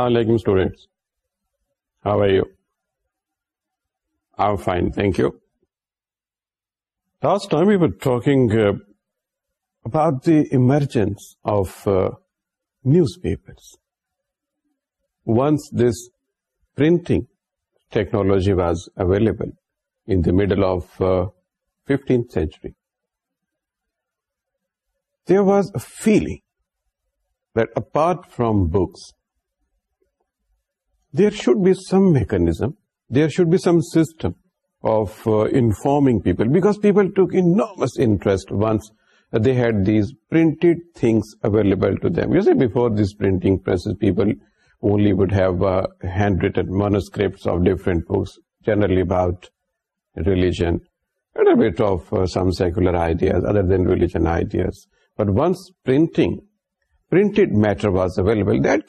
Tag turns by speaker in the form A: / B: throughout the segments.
A: السلام علیکم students how I I fine thank you last time you we talking about the emergence of newspaper once this printing technology was available in the middle of fifteenth century a feeling apart from books there should be some mechanism there should be some system of informing people because people talk in نارمسٹ once they had these printed things available manuscript of different books generally about religion ideas other than religion ideas but once print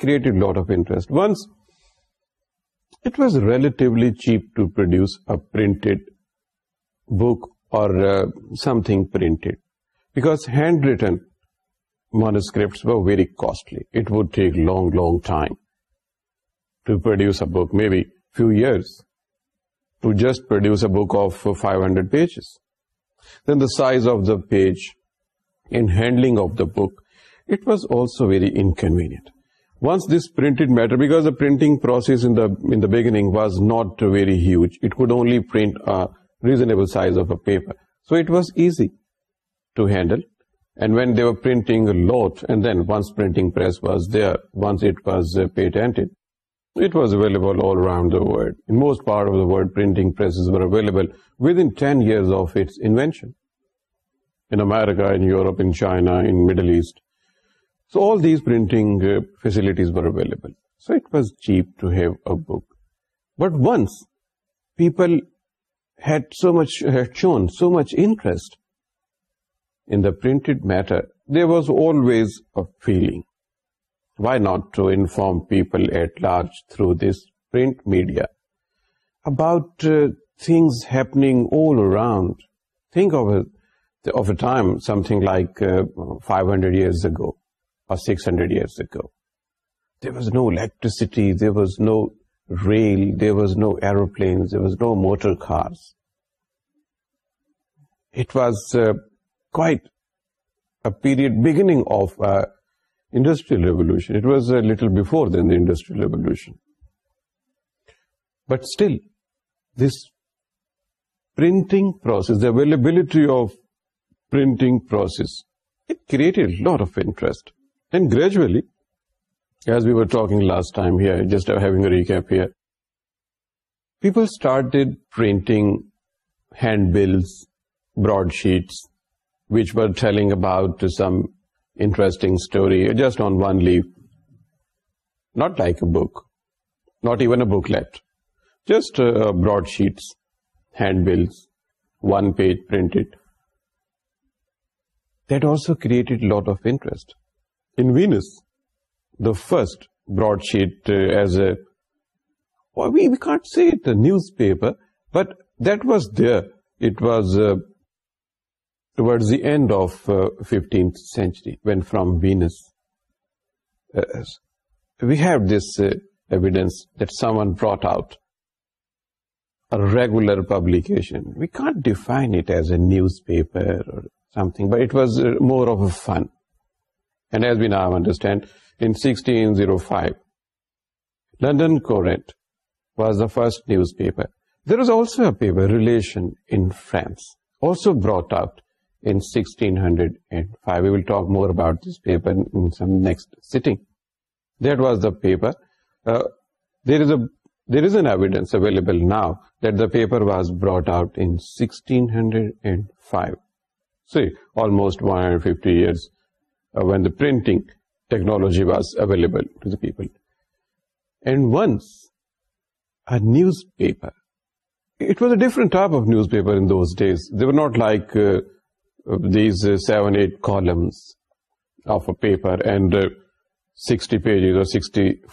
A: پرسٹ once it was relatively cheap to produce a printed book or uh, something printed, because handwritten manuscripts were very costly. It would take long time to produce a book, maybe few years, to just produce a book of 500 pages. Then the size of the page and handling of the book, it was also very inconvenient. Once this print matter because process being was not very huge it could only print a reasonable size of a paper so it was easy to handle whatever then once پرئرس visit was available most parting ten years of its America Europe in China in Middle East So all these printing uh, facilities were available. So it was cheap to have a book. But once people had shown so much interest in the printed matter, there was always a feeling, why not to inform people at large through this print media about uh, things happening all around. Think of a time something like uh, 500 years ago. Six hundred years ago there was no electricity there was no rail there was no aeroplane car it was the revolution before then the industrial ریولی but still this printing available offices کریٹرسٹ And gradually, as we were talking last time here, just having a recap here, people started printing handbills, broadsheets, which were telling about some interesting story, just on one leaf. Not like a book, not even a booklet, just uh, broadsheets, handbills, one page printed. That also created a lot of interest. In Venus, the first broadsheet uh, as a, well, we can't say it a newspaper, but that was there. It was uh, towards the end of 15th uh, century, when from Venus. We have this evidence that someone brought out a regular publication. We can't define it as a newspaper or something, but it was more of a fun. First newspaper دیرسو relation does the paper there is an evidence available now that the paper was brought out read and five sorry almost fifty years وینٹنگ technology was available newspapers different type of newspaper these they و not like these seven eight columns of paper and sixty pages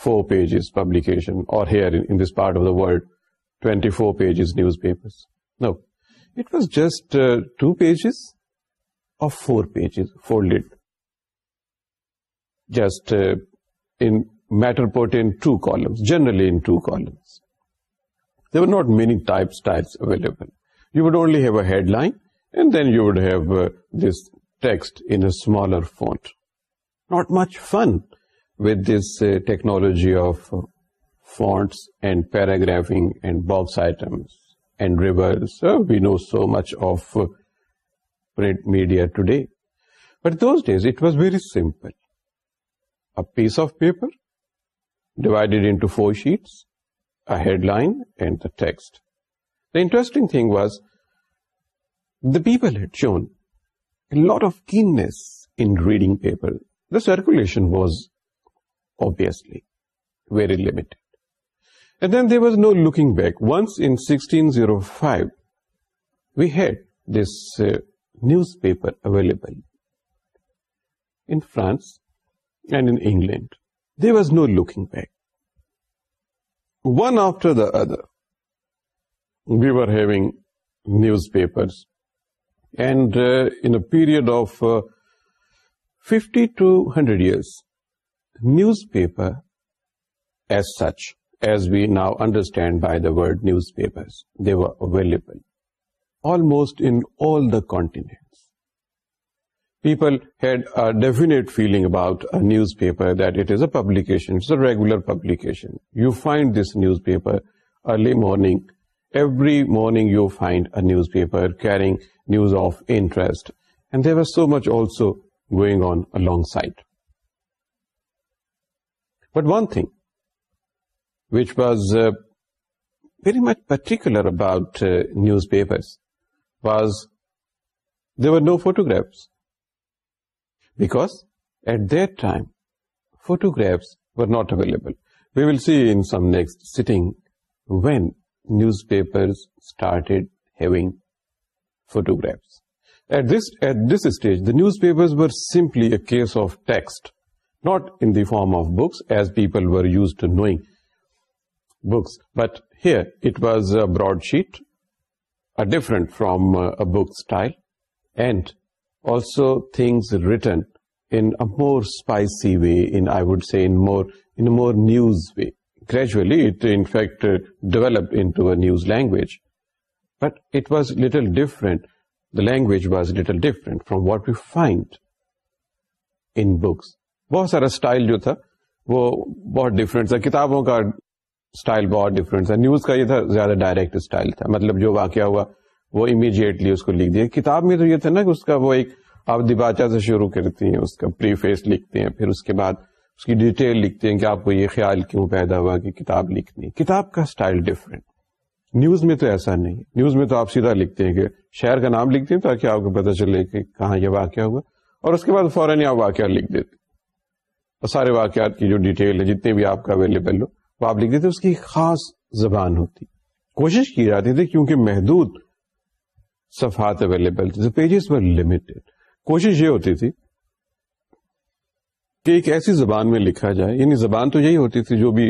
A: four pages publication اور just uh, in matter put in two columns, generally in two columns. There were not many types available. You would only have a headline, and then you would have uh, this text in a smaller font. Not much fun with this uh, technology of fonts and paragraphing and box items and rivers. We know so much of print media today. But those days, it was very simple a piece of paper divided into 4 sheets, a headline and the text. The interesting thing was, the people had shown a lot of keenness in reading paper. The circulation was obviously very limited. And then there was no looking back. Once in 1605, we had this uh, newspaper available. In France, and in England. There was no looking back. One after the other, we were having newspapers, and uh, in a period of uh, 50 to 100 years, newspaper as such, as we now understand by the word newspapers, they were available almost in all the continents people had a definite feeling about a newspaper, that it is a publication, it's a regular publication. You find this newspaper early morning. Every morning you find a newspaper carrying news of interest. And there was so much also going on alongside. But one thing which was uh, very much particular about uh, newspapers was there were no photographs because at that time photographs were not available. We will see in some next sitting when newspapers started having photographs. At this stage, the newspapers were simply a case of text, not in the form of books as people were used to knowing books. But here it was a broadsheet, different from uh, a book style, and also things rather in a more spicy way I would see more news way gradually develop انوز language but it was little different the language was little different from what you find in books بہت سارا style جو تھا وہ بہت different تھا کتابوں کا style بہت ڈفرنٹ تھا نیوز کا یہ تھا زیادہ ڈائریکٹ اسٹائل تھا مطلب جو واقعہ ہوا وہ امیڈیٹلی اس کو لکھ دیا کتاب میں تو یہ تھا نا کہ اس کا وہ ایک آپ دباچا سے شروع کرتی ہیں اس کا پری فیس لکھتے ہیں پھر اس کے بعد اس کی ڈیٹیل لکھتے ہیں کہ آپ کو یہ خیال کیوں پیدا ہوا کہ کتاب لکھنی کتاب کا اسٹائل ڈفرینٹ نیوز میں تو ایسا نہیں نیوز میں تو آپ سیدھا لکھتے ہیں کہ شہر کا نام لکھتے ہیں تاکہ آپ کو پتا چلے کہ کہاں یہ واقعہ ہوا اور اس کے بعد فوراً آپ واقعہ لکھ دیتے اور سارے واقعات کی جو ڈیٹیل ہے جتنے بھی آپ کا اویلیبل ہو وہ آپ لکھ دیتے اس کی خاص زبان ہوتی کوشش کی جاتی تھی کیونکہ محدود صفحات اویلیبل تھے پیجز پر لمیٹڈ کوشش یہ ہوتی تھی کہ ایک ایسی زبان میں لکھا جائے یعنی زبان تو یہی ہوتی تھی جو بھی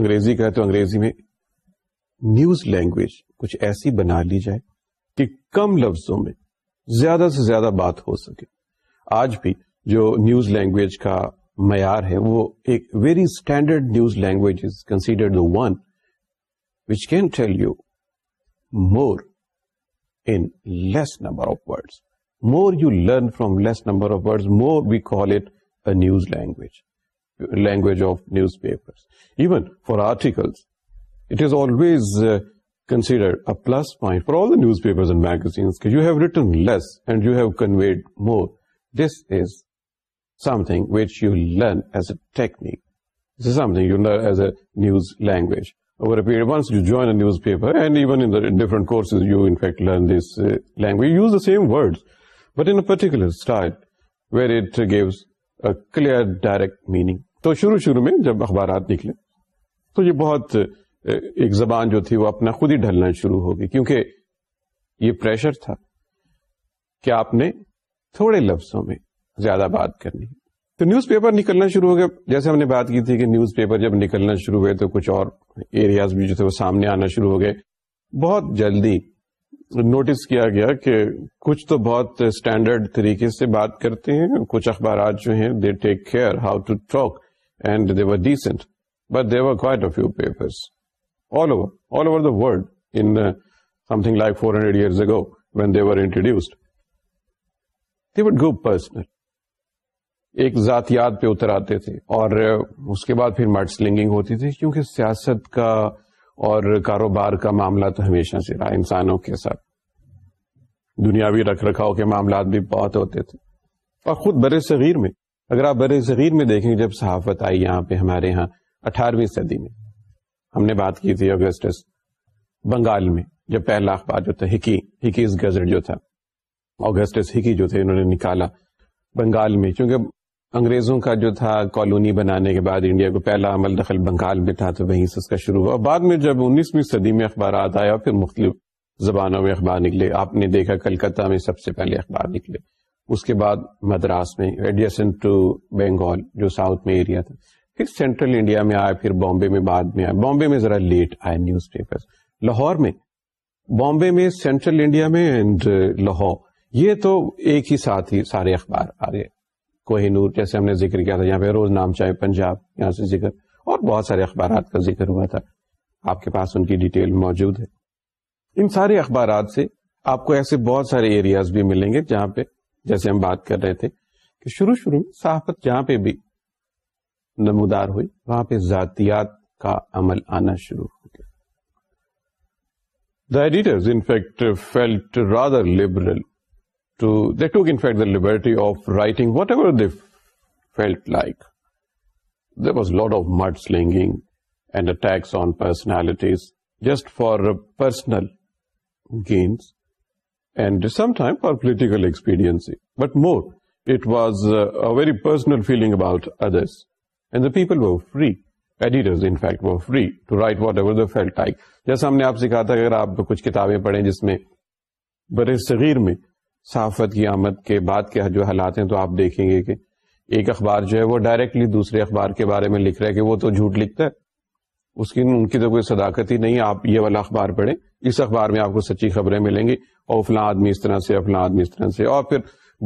A: انگریزی کا ہے تو انگریزی میں نیوز لینگویج کچھ ایسی بنا لی جائے کہ کم لفظوں میں زیادہ سے زیادہ بات ہو سکے آج بھی جو نیوز لینگویج کا معیار ہے وہ ایک very standard news language is considered the one which can tell you more in less number of words. More you learn from less number of words, more we call it a news language, language of newspapers. Even for articles, it is always uh, considered a plus point for all the newspapers and magazines, because you have written less and you have conveyed more. This is something which you learn as a technique. This is something you learn as a news language. over a period. Once you join a newspaper, and even in the different courses, you in fact learn this uh, language. You use the same words, but in a particular style, where it uh, gives a clear, direct meaning. تو شروع شروع میں جب اخبارات نکلے تو یہ بہت ایک زبان جو تھی وہ اپنا خود ہی ڈھلنا شروع ہوگی کیونکہ یہ پریشر تھا کہ آپ نے تھوڑے لفظوں میں زیادہ بات کرنی تو نیوز پیپر نکلنا شروع ہو گیا جیسے ہم نے بات کی تھی کہ نیوز پیپر جب نکلنا شروع ہوئے تو کچھ اور ایریاز بھی جو تھے وہ سامنے آنا شروع ہو گئے بہت جلدی نوٹس کیا گیا کہ کچھ تو بہت اسٹینڈرڈ طریقے سے بات کرتے ہیں کچھ اخبارات جو ہیں they take care how to talk and they were decent but they were quite of paper four hundred years ago when they were introduced they would go personal ایک ذاتیات پہ اتر آتے تھے اور اس کے بعد پھر مڈ سلنگنگ ہوتی تھی کیونکہ سیاست کا اور کاروبار کا معاملہ تو ہمیشہ سے رہا انسانوں کے ساتھ دنیاوی رکھ رکھاؤ کے معاملات بھی بہت ہوتے تھے اور خود بر صغیر میں اگر آپ برے صغیر میں دیکھیں جب صحافت آئی یہاں پہ ہمارے یہاں اٹھارہویں صدی میں ہم نے بات کی تھی اگسٹس بنگال میں جب پہلا اخبار جو تھا ہکی ہکیز گزٹ جو تھا اگسٹس ہکی جو تھے انہوں نے نکالا بنگال میں چونکہ انگریزوں کا جو تھا کالونی بنانے کے بعد انڈیا کو پہلا عمل دخل بنگال میں تھا تو وہیں سے اس کا شروع ہوا بعد میں جب انیسویں صدی میں اخبارات آیا پھر مختلف زبانوں میں اخبار نکلے آپ نے دیکھا کلکتہ میں سب سے پہلے اخبار نکلے اس کے بعد مدراس میں ایڈیسن ٹو بنگال جو ساؤتھ میں ایریا تھا پھر سینٹرل انڈیا میں آیا پھر بامبے میں بعد میں آیا بامبے میں ذرا لیٹ آئے نیوز پیپر لاہور میں بامبے میں سینٹرل انڈیا میں اینڈ لاہور یہ تو ایک ہی ساتھ ہی سارے اخبار آ رہے کوہ نور جیسے ہم نے ذکر کیا تھا یہاں پہ روز نام چاہے پنجاب یہاں سے ذکر اور بہت سارے اخبارات کا ذکر ہوا تھا آپ کے پاس ان کی ڈیٹیل موجود ہے ان سارے اخبارات سے آپ کو ایسے بہت سارے ایریاز بھی ملیں گے جہاں پہ جیسے ہم بات کر رہے تھے کہ شروع شروع میں صحافت جہاں پہ بھی نمودار ہوئی وہاں پہ ذاتیات کا عمل آنا شروع ہو گیا the editors felt rather liberal to they took in fact the liberty of writing whatever they felt like there was a lot of mudslinging and attacks on personalities just for personal gains and sometimes for political expediency but more it was uh, a very personal feeling about others and the people were free editors in fact were free to write whatever they felt like جیسا ہم نے آپ سکھا تھا اگر آپ کچھ کتابیں پڑھیں جس میں برے صغیر میں صحافت کی آمد کے بعد کے جو حالات ہیں تو آپ دیکھیں گے کہ ایک اخبار جو ہے وہ ڈائریکٹلی دوسرے اخبار کے بارے میں لکھ رہا ہے کہ وہ تو جھوٹ لکھتا ہے اس کی ان کی تو کوئی صداقت ہی نہیں آپ یہ والا اخبار پڑھیں اس اخبار میں آپ کو سچی خبریں ملیں گی اور فلاں آدمی اس طرح سے فلاں آدمی اس طرح سے اور پھر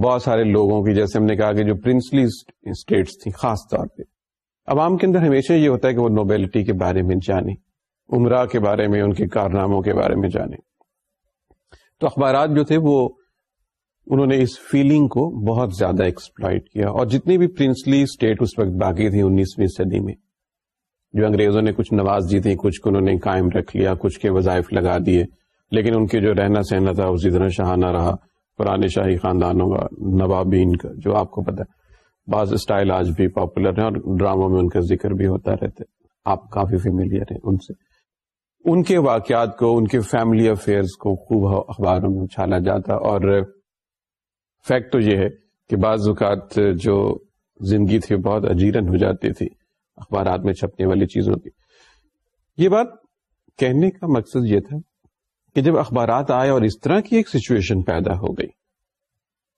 A: بہت سارے لوگوں کی جیسے ہم نے کہا کہ جو پرنسلی اسٹیٹس تھیں خاص طور پہ عوام کے اندر ہمیشہ یہ ہوتا ہے کہ وہ نوبیلٹی کے بارے میں جانیں عمرہ کے بارے میں ان کے کارناموں کے بارے میں جانیں تو اخبارات جو تھے وہ انہوں نے اس فیلنگ کو بہت زیادہ ایکسپلائٹ کیا اور جتنی بھی پرنسلی اسٹیٹ اس وقت باقی تھی انیسویں صدی میں جو انگریزوں نے کچھ نواز تھی کچھ کو انہوں نے قائم رکھ لیا کچھ کے وظائف لگا دیے لیکن ان کے جو رہنا سہنا تھا اسی طرح شہانہ رہا پرانے شاہی خاندانوں کا نوابین کا جو آپ کو پتا بعض اسٹائل آج بھی پاپولر ہیں اور ڈراموں میں ان کا ذکر بھی ہوتا ہے آپ کافی فیملیئر ہیں ان سے ان کے واقعات کو ان کے فیملی افیئرس کو خوب اخباروں میں اچھالا جاتا اور فیکٹ تو یہ ہے کہ بعض اوقات جو زندگی تھی بہت اجیرن ہو جاتی تھی اخبارات میں چھپنے والی چیزوں کی یہ بات کہنے کا مقصد یہ تھا کہ جب اخبارات آئے اور اس طرح کی ایک سچویشن پیدا ہو گئی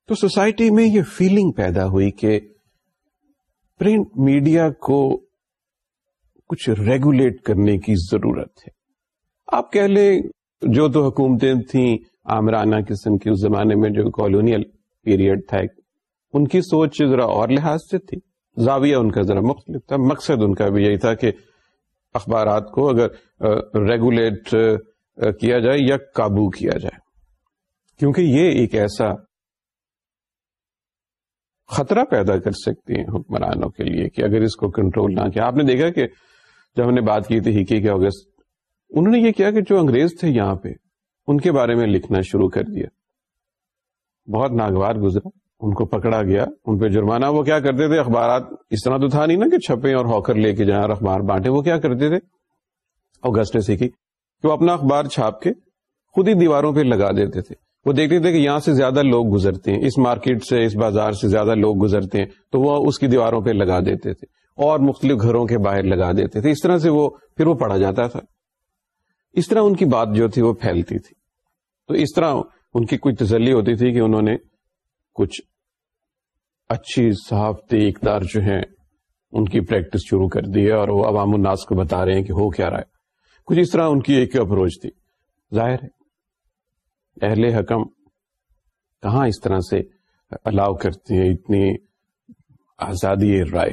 A: تو سوسائٹی میں یہ فیلنگ پیدا ہوئی کہ پرنٹ میڈیا کو کچھ ریگولیٹ کرنے کی ضرورت ہے آپ کہہ لیں جو تو حکومتیں تھیں آمرانہ قسم کی اس زمانے میں جو کالونیل پیریڈ تھا ان کی سوچ ذرا اور لحاظ سے تھی زاویہ ان کا ذرا مختلف تھا مقصد ان کا بھی یہی تھا کہ اخبارات کو اگر ریگولیٹ کیا جائے یا قابو کیا جائے کیونکہ یہ ایک ایسا خطرہ پیدا کر سکتی ہیں حکمرانوں کے لیے کہ اگر اس کو کنٹرول نہ کیا آپ نے دیکھا کہ جب ہم نے بات کی تھی کے اگست انہوں نے یہ کیا کہ جو انگریز تھے یہاں پہ ان کے بارے میں لکھنا شروع کر دیا بہت ناگوار گزرا ان کو پکڑا گیا ان پہ جرمانہ وہ کیا کرتے تھے اخبارات اس طرح تو تھا نہیں نا کہ چھپے اور ہاکر لے کے جائیں اور اخبار بانٹے وہ کیا کرتے تھے اگست نے سیکھی وہ اپنا اخبار چھاپ کے خود ہی دیواروں پہ لگا دیتے تھے وہ دیکھتے تھے کہ یہاں سے زیادہ لوگ گزرتے ہیں اس مارکیٹ سے اس بازار سے زیادہ لوگ گزرتے ہیں تو وہ اس کی دیواروں پہ لگا دیتے تھے اور مختلف گھروں کے باہر لگا دیتے تھے اس طرح سے وہ پھر وہ پڑھا جاتا تھا اس طرح ان کی بات جو تھی وہ پھیلتی تھی تو اس طرح ان کی کوئی تسلی ہوتی تھی کہ انہوں نے کچھ اچھی صحافتی اقدار جو ہیں ان کی پریکٹس شروع کر دی ہے اور وہ عوام الناس کو بتا رہے ہیں کہ ہو کیا رہا ہے کچھ اس طرح ان کی ایک اپروچ تھی ظاہر ہے اہل حکم کہاں اس طرح سے الاؤ کرتے ہیں اتنی آزادی رائے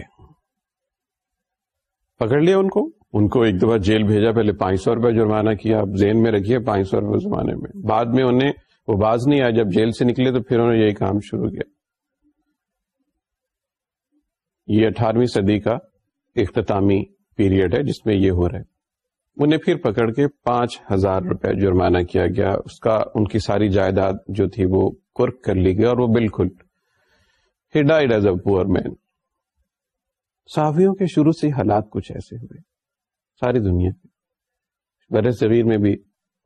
A: پکڑ لیا ان کو ان کو ایک دفعہ جیل بھیجا پہلے پانچ سو روپئے جرمانہ کیا ذہن میں رکھیے پانچ سو روپئے زمانے میں بعد میں انہیں وہ باز نہیں آئے جب جیل سے نکلے تو پھر انہوں نے یہی کام شروع کیا یہ اٹھارہویں صدی کا اختتامی پیریڈ ہے جس میں یہ ہو رہا ہے انہیں پھر پکڑ کے پانچ ہزار روپے جرمانہ کیا گیا اس کا ان کی ساری جائیداد جو تھی وہ کرک کر لی گئی اور وہ بالکل پور مین صحافیوں کے شروع سے حالات کچھ ایسے ہوئے ساری دنیا کے صغیر میں بھی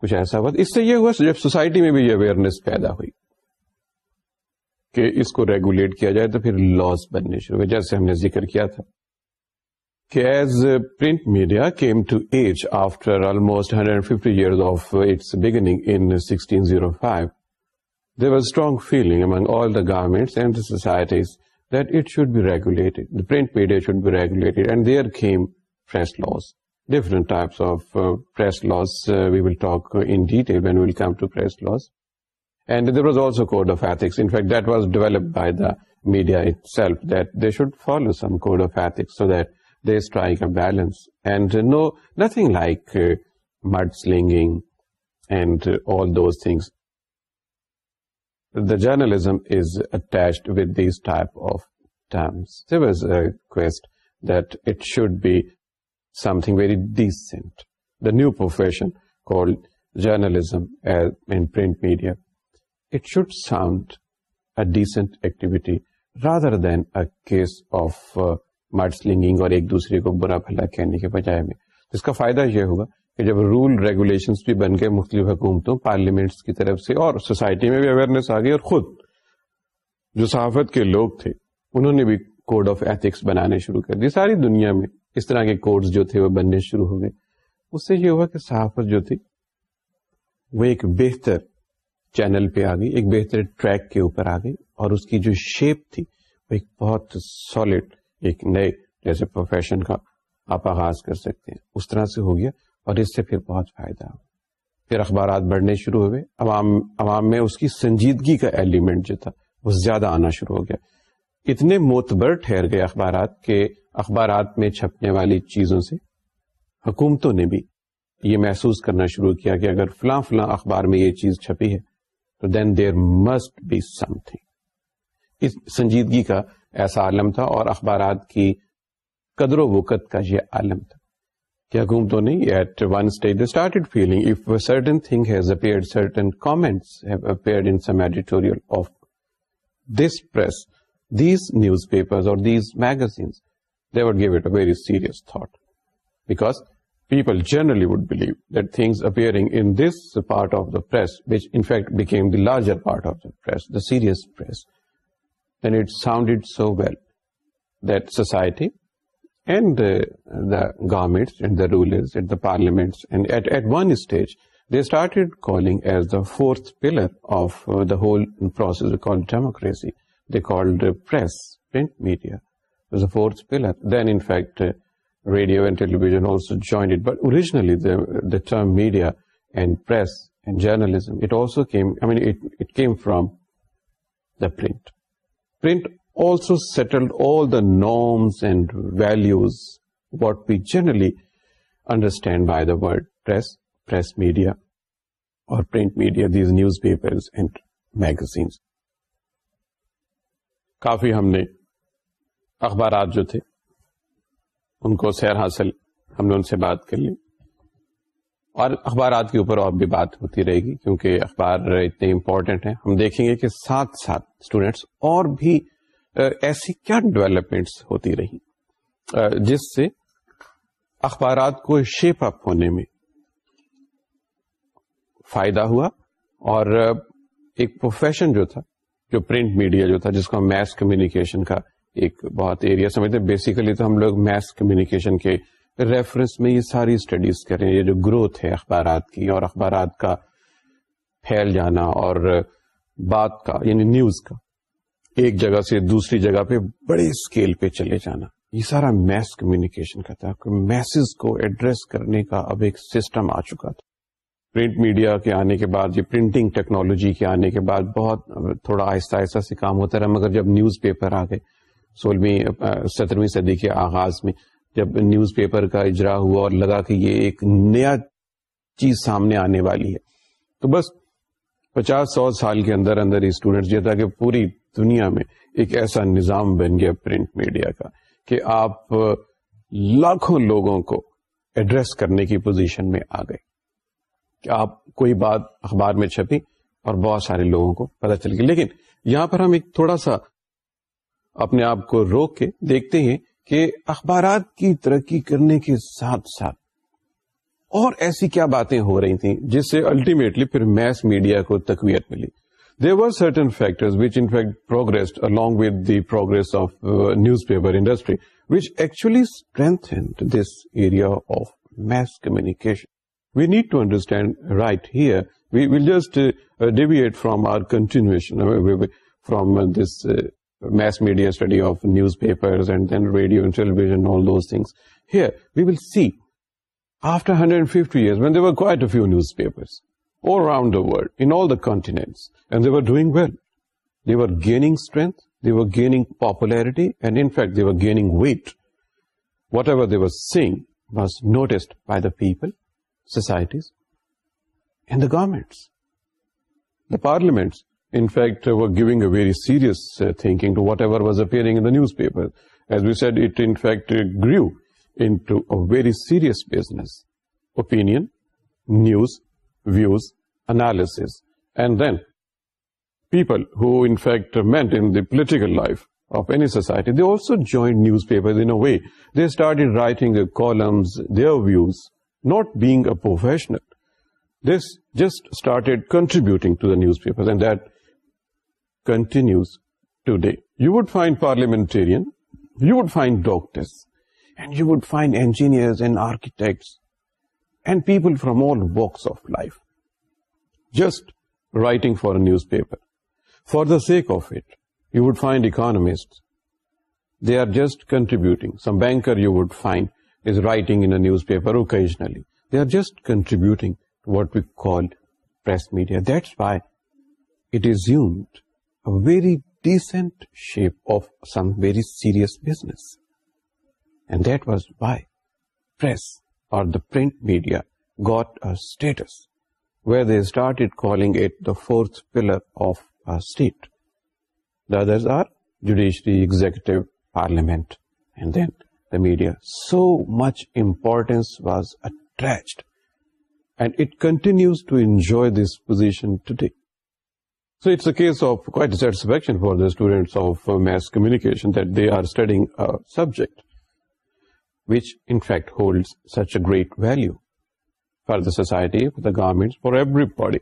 A: کچھ ایسا ہوا اس سے یہ ہوا جب سوسائٹی میں بھی یہ اویئرنیس پیدا ہوئی کہ اس کو ریگولیٹ کیا جائے تو پھر لاس بننے شروع ہوئے جیسے ہم نے ذکر کیا تھا کہ as print media came to age after almost hundred fifty year of its beginning in sixteen zero five there was strong feeling among all the government that it should be regulated regulated print media should be and there came fresh laws different laws we will talk that welcome code of ethics was developed by the media شالو some code of ethics a balance and no nothing like mid and all those things the journalism is attached with this type of time the something very decent, the new profession called journalism as in print media. It should sound a decent activity rather than a case of uh, mudslinging or ek dusri ko bura phala kehne ke bajaye mein. اس کا فائدہ یہ ہوگا کہ جب role regulations بھی بن گئے مختلف حکومتوں پارلیمنٹس کی طرف سے اور سوسائٹی میں بھی اویئرنیس آ اور خود جو صحافت کے لوگ تھے انہوں نے بھی کوڈ آف ایتھکس بنانے شروع کر دی ساری دنیا میں اس طرح کے کوڈز جو تھے وہ بننے شروع ہو گئے اس سے یہ ہوا کہ صحافت جو تھی وہ ایک بہتر چینل پہ آ گئی ایک بہتر ٹریک کے اوپر آ گئی اور اس کی جو شیپ تھی وہ ایک بہت سالڈ ایک نئے جیسے پروفیشن کا آپ آغاز کر سکتے ہیں اس طرح سے ہو گیا اور اس سے پھر بہت فائدہ پھر اخبارات بڑھنے شروع ہوئے عوام عوام میں اس کی سنجیدگی کا ایلیمنٹ جو تھا وہ زیادہ آنا شروع ہو گیا اتنے موتبر ٹھہر گئے اخبارات کے اخبارات میں چھپنے والی چیزوں سے حکومتوں نے بھی یہ محسوس کرنا شروع کیا کہ اگر فلاں فلاں اخبار میں یہ چیز چھپی ہے تو then there must be something اس سنجیدگی کا ایسا عالم تھا اور اخبارات کی قدر و وقت کا یہ عالم تھا کہ حکومتوں نے at one stage feeling of certain certain thing has comments in some editorial of this press these newspapers or these magazines, they would give it a very serious thought, because people generally would believe that things appearing in this part of the press, which in fact became the larger part of the press, the serious press, and it sounded so well that society and the governments and the rulers and the parliaments, and at one stage they started calling as the fourth pillar of uh, the whole process we call democracy, called per for then into radio and television but اور media and journalism from the print per generally understand by the media اور print media these news پیپرزینس کافی ہم نے اخبارات جو تھے ان کو سیر حاصل ہم نے ان سے بات کر لی اور اخبارات کے اوپر اور بھی بات ہوتی رہے گی کیونکہ اخبار اتنے امپورٹنٹ ہیں ہم دیکھیں گے کہ ساتھ ساتھ اسٹوڈینٹس اور بھی ایسی کیا ڈیولپمنٹس ہوتی رہی جس سے اخبارات کو شیپ اپ ہونے میں فائدہ ہوا اور ایک پروفیشن جو تھا جو پرنٹ میڈیا جو تھا جس کو ہم میس کمیونیکیشن کا ایک بہت ایریا سمجھتے بیسیکلی تو ہم لوگ میس کمیونیکیشن کے ریفرنس میں یہ ساری اسٹڈیز کریں یہ جو گروتھ ہے اخبارات کی اور اخبارات کا پھیل جانا اور بات کا یعنی نیوز کا ایک جگہ سے دوسری جگہ پہ بڑے اسکیل پہ چلے جانا یہ سارا میس کمیونیکیشن کا تھا میسز کو ایڈریس کرنے کا اب ایک سسٹم آ چکا تھا پرنٹ میڈیا کے آنے کے بعد یہ پرنٹنگ ٹیکنالوجی کے آنے کے بعد بہت تھوڑا آہستہ آہستہ سے کام ہوتا رہا مگر جب نیوز پیپر آ گئے سولہویں سترویں صدی کے آغاز میں جب نیوز پیپر کا اجرا ہوا اور لگا کہ یہ ایک نیا چیز سامنے آنے والی ہے تو بس پچاس سو سال کے اندر اندر اسٹوڈینٹس یہ تھا کہ پوری دنیا میں ایک ایسا نظام بن گیا پرنٹ میڈیا کا کہ آپ لاکھوں لوگوں کو ایڈریس کرنے کی پوزیشن میں آ گئے کہ آپ کوئی بات اخبار میں چھپی اور بہت سارے لوگوں کو پتہ چل گئی لیکن یہاں پر ہم ایک تھوڑا سا اپنے آپ کو روک کے دیکھتے ہیں کہ اخبارات کی ترقی کرنے کے ساتھ ساتھ اور ایسی کیا باتیں ہو رہی تھیں جس سے الٹیمیٹلی پھر میس میڈیا کو تقویت ملی there were certain factor which in fact progress along with the progress of newspaper industry which actually strength this area of mass communication we need to understand rather we will just deviate from our continuation from this mass media well they were gig strength they were gaining popularity and انکٹ gaining what whatever they were saying was noticed by the people societies and the governments. The parliaments, in fact, were giving a very serious uh, thinking to whatever was appearing in the newspaper. As we said, it in fact uh, grew into a very serious business. Opinion, news, views, analysis, and then people who in fact meant in the political life of any society, they also joined newspapers in a way. They started writing columns, their views, not being a professional. This just started contributing to the newspapers, and that continues today. You would find parliamentarians, you would find doctors, and you would find engineers and architects and people from all walks of life just writing for a newspaper. For the sake of it, you would find economists. They are just contributing. Some banker you would find newspaper occasionally are just contributing shape of some very serious business that was by print media gets where the start it call at the fourth pillar of our state this are G executive parliament then the media. So much importance was attached, and it continues to enjoy this position today. So it's a case of quite satisfaction for the students of uh, mass communication that they are studying a subject which in fact holds such a great value for the society, for the governments, for everybody.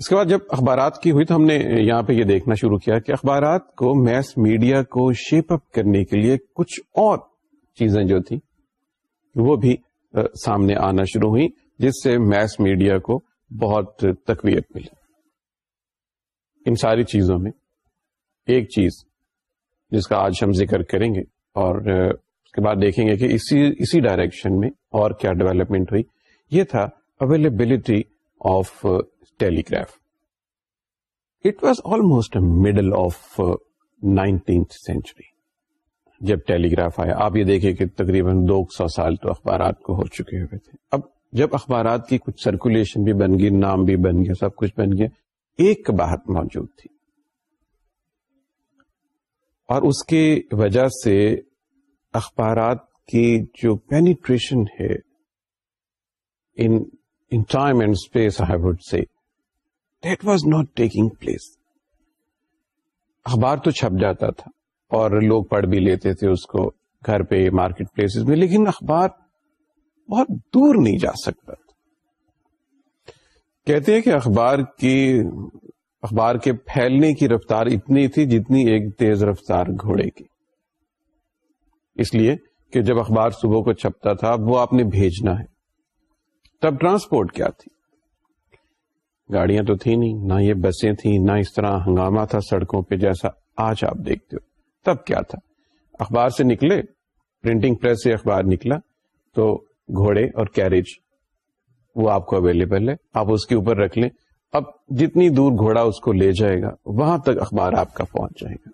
A: اس کے بعد جب اخبارات کی ہوئی تو ہم نے یہاں پہ یہ دیکھنا شروع کیا کہ اخبارات کو میس میڈیا کو شیپ اپ کرنے کے لیے کچھ اور چیزیں جو تھیں وہ بھی سامنے آنا شروع ہوئی جس سے میس میڈیا کو بہت تقویت ملی ان ساری چیزوں میں ایک چیز جس کا آج ہم ذکر کریں گے اور اس کے بعد دیکھیں گے کہ اسی اسی ڈائریکشن میں اور کیا ڈیولپمنٹ ہوئی یہ تھا availability of telegraph it was almost middle of nineteenth century جب ٹیلی گراف آیا آپ یہ دیکھیں کہ تقریباً دو سو سال تو اخبارات کو ہو چکے ہوئے تھے اب جب اخبارات کی کچھ سرکولیشن بھی بن گئی نام بھی بن گیا سب کچھ بن گیا ایک باہر موجود تھی اور اس کی وجہ سے اخبارات کی جو پینیٹریشن ہے in time and space I say that was not taking place اخبار تو چھپ جاتا تھا اور لوگ پڑھ بھی لیتے تھے اس کو گھر پہ مارکیٹ پلیس میں لیکن اخبار بہت دور نہیں جا سکتا تھا کہتے ہیں کہ اخبار کی اخبار کے پھیلنے کی رفتار اتنی تھی جتنی ایک تیز رفتار گھوڑے کی اس لیے کہ جب اخبار صبح کو چھپتا تھا وہ آپ نے بھیجنا ہے تب ٹرانسپورٹ کیا تھی گاڑیاں تو تھیں نہ یہ بسیں تھیں نہ اس طرح ہنگامہ تھا سڑکوں پہ جیسا آج آپ دیکھتے ہو تب کیا تھا اخبار سے نکلے پرنٹنگ پریس سے اخبار نکلا تو گھوڑے اور کیریج وہ آپ کو اویلیبل ہے آپ اس کے اوپر رکھ لیں اب جتنی دور گھوڑا اس کو لے جائے گا وہاں تک اخبار آپ کا پہنچ جائے گا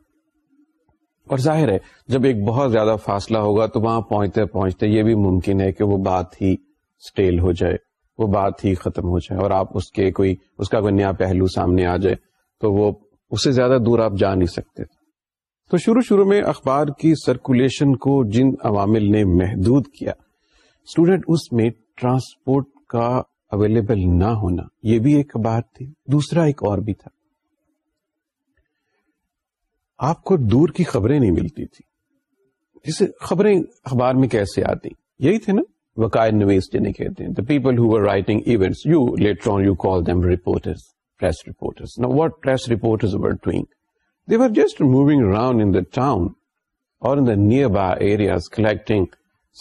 A: اور ظاہر ہے جب ایک بہت زیادہ فاصلہ ہوگا تو وہاں پہنچتے پہنچتے یہ بھی ممکن ہے کہ وہ بات ہی اسٹیل ہو جائے وہ بات ہی ختم ہو جائے اور آپ اس کے کوئی اس کا کوئی نیا پہلو سامنے آ جائے تو وہ اس سے زیادہ دور آپ جا نہیں سکتے تو شروع شروع میں اخبار کی سرکولیشن کو جن عوامل نے محدود کیا اسٹوڈینٹ اس میں ٹرانسپورٹ کا اویلیبل نہ ہونا یہ بھی ایک اخبار تھی دوسرا ایک اور بھی تھا آپ کو دور کی خبریں نہیں ملتی تھی جسے خبریں اخبار میں کیسے آتی یہی تھے نا وقائے نویز جنہیں کہتے ہیں the people who are writing events you later on you call them reporters press reporters نا what press reporters were doing they were just moving around in the town اور in the nearby areas collecting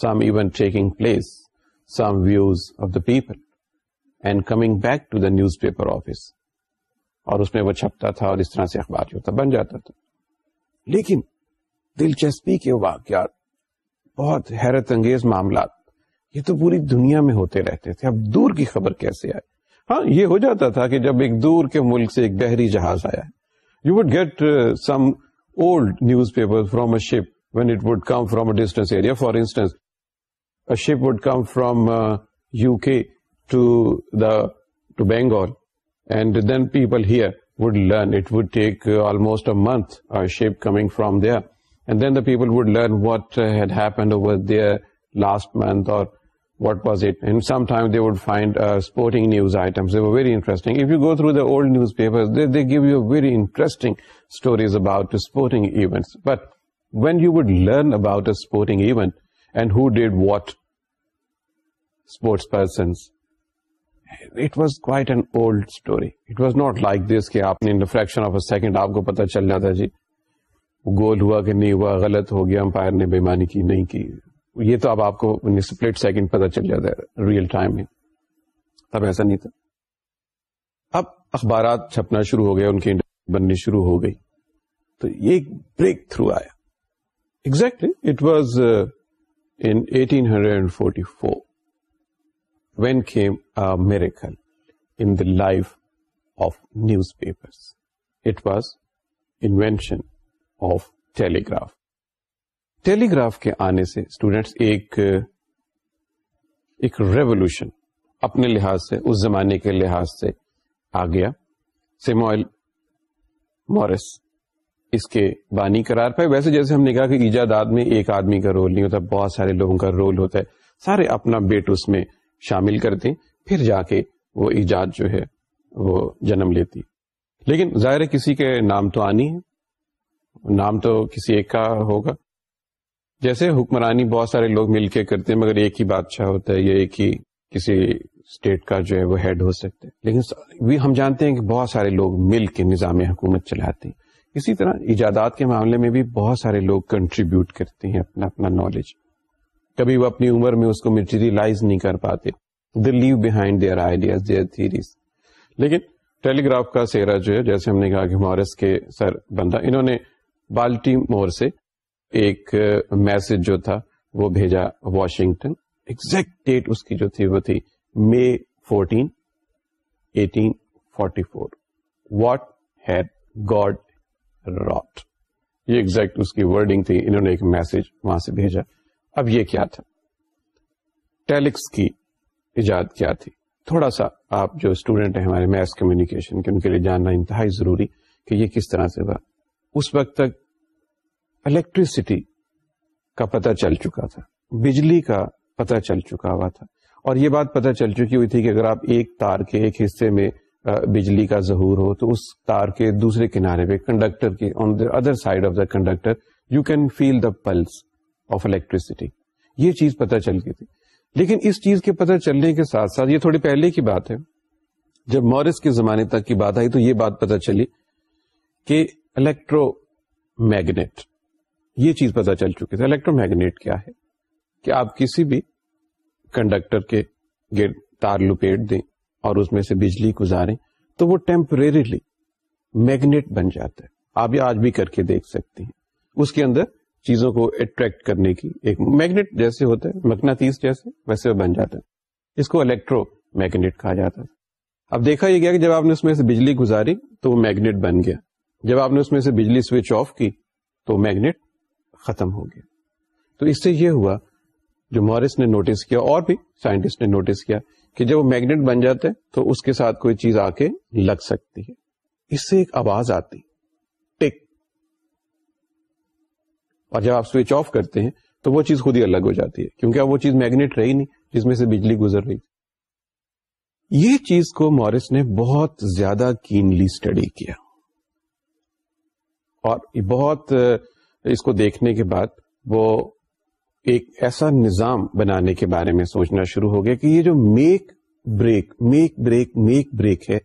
A: some event taking place some views of the people and coming back to the newspaper office اور اس میں وہ چھپتا تھا اور اس طرح سے اخبار جو تھا بن جاتا تھا لیکن دلچسپی کے واقعات بہت حیرت انگیز معاملات یہ تو پوری دنیا میں ہوتے رہتے تھے اب دور کی خبر کیسے آئے ہاں یہ ہو جاتا تھا کہ جب ایک دور کے ملک سے ایک بحری جہاز آیا you would get some old newspaper from a ship when it would would come come from from a distance area far ship U K to the to Bengal and then people here would learn it would take almost a month ship coming from there and then the people would learn had happened over there last month or what was it sometimes news items not like دس کہ آپ نے fraction of a second آپ کو پتا چل جاتا تھا جی گول ہوا کہ نہیں ہوا غلط ہو گیا امپائر نے بےمانی کی نہیں کی یہ تو اب آپ کو سیکنڈ یعنی پتا چل جاتا ہے ریئل ٹائم میں تب ایسا نہیں تھا اب اخبارات چھپنا شروع ہو گیا ان کی بننی شروع ہو گئی تو یہ ایک بریک تھرو آیا exactly it was eighteen hundred and forty four when came array in the life of newspaper it was invention of telegraph telegraph کے آنے سے اسٹوڈینٹس ایک ایک ریولیوشن اپنے لحاظ سے اس زمانے کے لحاظ سے آ گیا سیموئل مورس اس کے بانی قرار ویسے جیسے ہم نے کہا کہ ایجادات میں ایک آدمی کا رول نہیں ہوتا بہت سارے لوگوں کا رول ہوتا ہے سارے اپنا بیٹ اس میں شامل کرتے پھر جا کے وہ ایجاد جو ہے وہ جنم لیتی لیکن ظاہر کسی کے نام تو آنی ہے نام تو کسی ایک کا ہوگا جیسے حکمرانی بہت سارے لوگ مل کے کرتے ہیں مگر ایک ہی بادشاہ ہوتا ہے یا ایک ہی کسی اسٹیٹ کا جو ہے وہ ہیڈ ہو سکتے لیکن بھی ہم جانتے ہیں کہ بہت سارے لوگ مل کے نظام حکومت چلاتے ہیں اسی طرح ایجادات کے معاملے میں بھی بہت سارے لوگ کنٹریبیوٹ کرتے ہیں اپنا اپنا نالج کبھی وہ اپنی عمر میں اس کو میٹریلائز نہیں کر پاتے leave behind their ideas their theories لیکن ٹیلی گراف کا سیرا جو ہے جیسے ہم نے کہا کہ مورس کے سر بندہ انہوں نے بالٹی مور سے ایک میسج جو تھا وہ بھیجا واشنگٹن ایکزیکٹ ڈیٹ اس کی جو تھی وہ تھی May fourteen eighteen forty four what had God wrought یہ ایگزیکٹ اس کی ورڈنگ تھی انہوں نے ایک میسج وہاں سے بھیجا اب یہ کیا تھا ٹیلکس کی ایجاد کیا تھی تھوڑا سا آپ جو اسٹوڈینٹ ہیں ہمارے میس کمیونیکیشن کے ان کے لیے جاننا انتہائی ضروری کہ یہ کس طرح سے ہوا اس وقت تک الیکٹریسٹی کا پتہ چل چکا تھا بجلی کا پتا چل چکا ہوا تھا اور یہ بات پتا چل چکی ہوئی تھی کہ اگر آپ ایک تار کے ایک حصے میں بجلی کا ظہور ہو تو اس تار کے دوسرے کنارے پہ کنڈکٹر کے on the other side of the conductor you can feel the pulse of electricity یہ چیز پتہ چل گئی تھی لیکن اس چیز کے پتہ چلنے کے ساتھ ساتھ یہ تھوڑی پہلے کی بات ہے جب مورس کے زمانے تک کی بات آئی تو یہ بات پتا چلی کہ الیکٹرو میگنیٹ یہ چیز پتا چل چکی تھی الیکٹرو میگنیٹ کیا ہے کہ آپ کسی بھی کنڈکٹر کے گرد تار لپیٹ دیں اور اس میں سے بجلی گزاریں تو وہ ٹیمپریریلی میگنیٹ بن جاتا ہے آپ یہ آج بھی کر کے دیکھ سکتے ہیں اس کے اندر چیزوں کو اٹریکٹ کرنے کی ایک میگنیٹ جیسے ہوتا ہے مکنا جیسے ویسے وہ بن جاتا ہے اس کو الیکٹرو میگنیٹ کہا جاتا ہے اب دیکھا یہ گیا کہ جب آپ نے اس میں سے بجلی گزاری تو وہ میگنیٹ بن گیا جب آپ نے اس میں سے بجلی سوئچ آف کی تو میگنیٹ ختم ہو گیا تو اس سے یہ ہوا جو مورس نے نوٹس کیا اور بھی سائنٹسٹ نے نوٹس کیا کہ جب وہ میگنیٹ بن جاتے تو اس کے ساتھ کوئی چیز آ کے لگ سکتی ہے اس سے ایک آواز آتی ٹک اور جب آپ سوئچ آف کرتے ہیں تو وہ چیز خود ہی الگ ہو جاتی ہے کیونکہ اب وہ چیز میگنیٹ رہی نہیں جس میں سے بجلی گزر رہی یہ چیز کو مورس نے بہت زیادہ کینلی اسٹڈی کیا اور بہت اس کو دیکھنے کے بعد وہ ایک ایسا نظام بنانے کے بارے میں سوچنا شروع ہو گیا کہ یہ جو make break make break make break ہے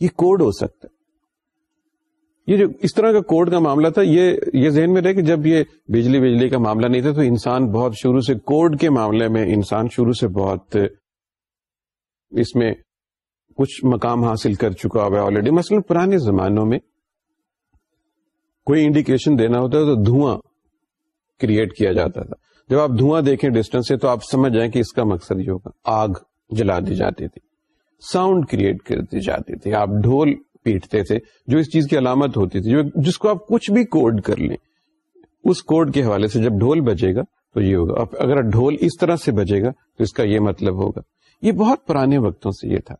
A: یہ کوڈ ہو سکتا ہے یہ جو اس طرح کا کوڈ کا معاملہ تھا یہ یہ ذہن میں رہے کہ جب یہ بجلی بجلی کا معاملہ نہیں تھا تو انسان بہت شروع سے کوڈ کے معاملے میں انسان شروع سے بہت اس میں کچھ مقام حاصل کر چکا ہوا ہے آلریڈی مثلاً پرانے زمانوں میں کوئی انڈیکیشن دینا ہوتا ہے تو دھواں کریٹ کیا جاتا تھا جب آپ دھواں دیکھیں ڈسٹینس سے تو آپ سمجھ جائیں کہ اس کا مقصد یہ ہوگا آگ جلا دی جاتی تھی ساؤنڈ کریٹ کر دی جاتی تھی آپ ڈھول پیٹتے تھے جو اس چیز کی علامت ہوتی تھی جو جس کو آپ کچھ بھی کوڈ کر لیں اس کوڈ کے حوالے سے جب ڈھول بجے گا تو یہ ہوگا اگر ڈھول اس طرح سے بجے گا تو اس کا یہ مطلب ہوگا یہ بہت پرانے وقتوں سے یہ تھا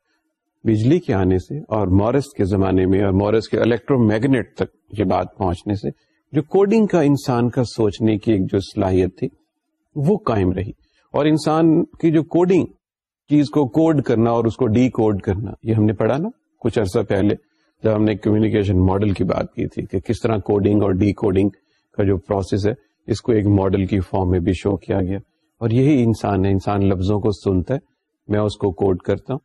A: بجلی کے آنے سے اور مورس کے زمانے میں اور مورس کے الیکٹرو میگنیٹ تک یہ بات پہنچنے سے جو کوڈنگ کا انسان کا سوچنے کی ایک جو صلاحیت تھی وہ قائم رہی اور انسان کی جو کوڈنگ چیز کو کوڈ کرنا اور اس کو ڈی کوڈ کرنا یہ ہم نے پڑھا نا کچھ عرصہ پہلے جب ہم نے کمیونیکیشن ماڈل کی بات کی تھی کہ کس طرح کوڈنگ اور ڈی کوڈنگ کا جو پروسیس ہے اس کو ایک ماڈل کی فارم میں بھی شو کیا گیا اور یہی انسان ہے انسان لفظوں کو سنتا ہے میں اس کو کوڈ کرتا ہوں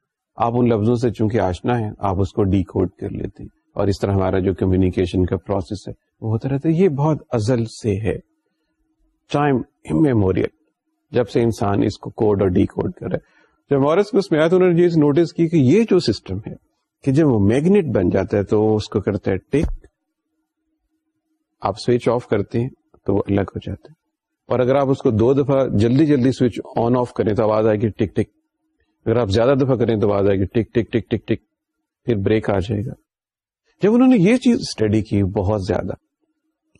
A: آپ ان لفظوں سے چونکہ آشنا ہے آپ اس کو ڈی کوڈ کر لیتے ہیں اور اس طرح ہمارا جو کمیونیکیشن کا پروسیس ہے وہ ہوتا رہتا ہے یہ بہت ازل سے ہے ٹائم جب سے انسان اس کو کوڈ اور ڈی کوڈ اس میں آیا تو انہوں نے یہ نوٹس کی کہ یہ جو سسٹم ہے کہ جب وہ میگنیٹ بن جاتا ہے تو اس کو کرتا ہے ٹک آپ سوئچ آف کرتے ہیں تو وہ الگ ہو جاتا ہے اور اگر آپ اس کو دو دفعہ جلدی جلدی سوئچ آن آف کریں تو آواز آئے گی ٹک ٹک اگر آپ زیادہ دفعہ کریں تو آواز آئے گی ٹک ٹک ٹک ٹک ٹک پھر بریک آ جائے گا جب انہوں نے یہ چیز اسٹڈی کی بہت زیادہ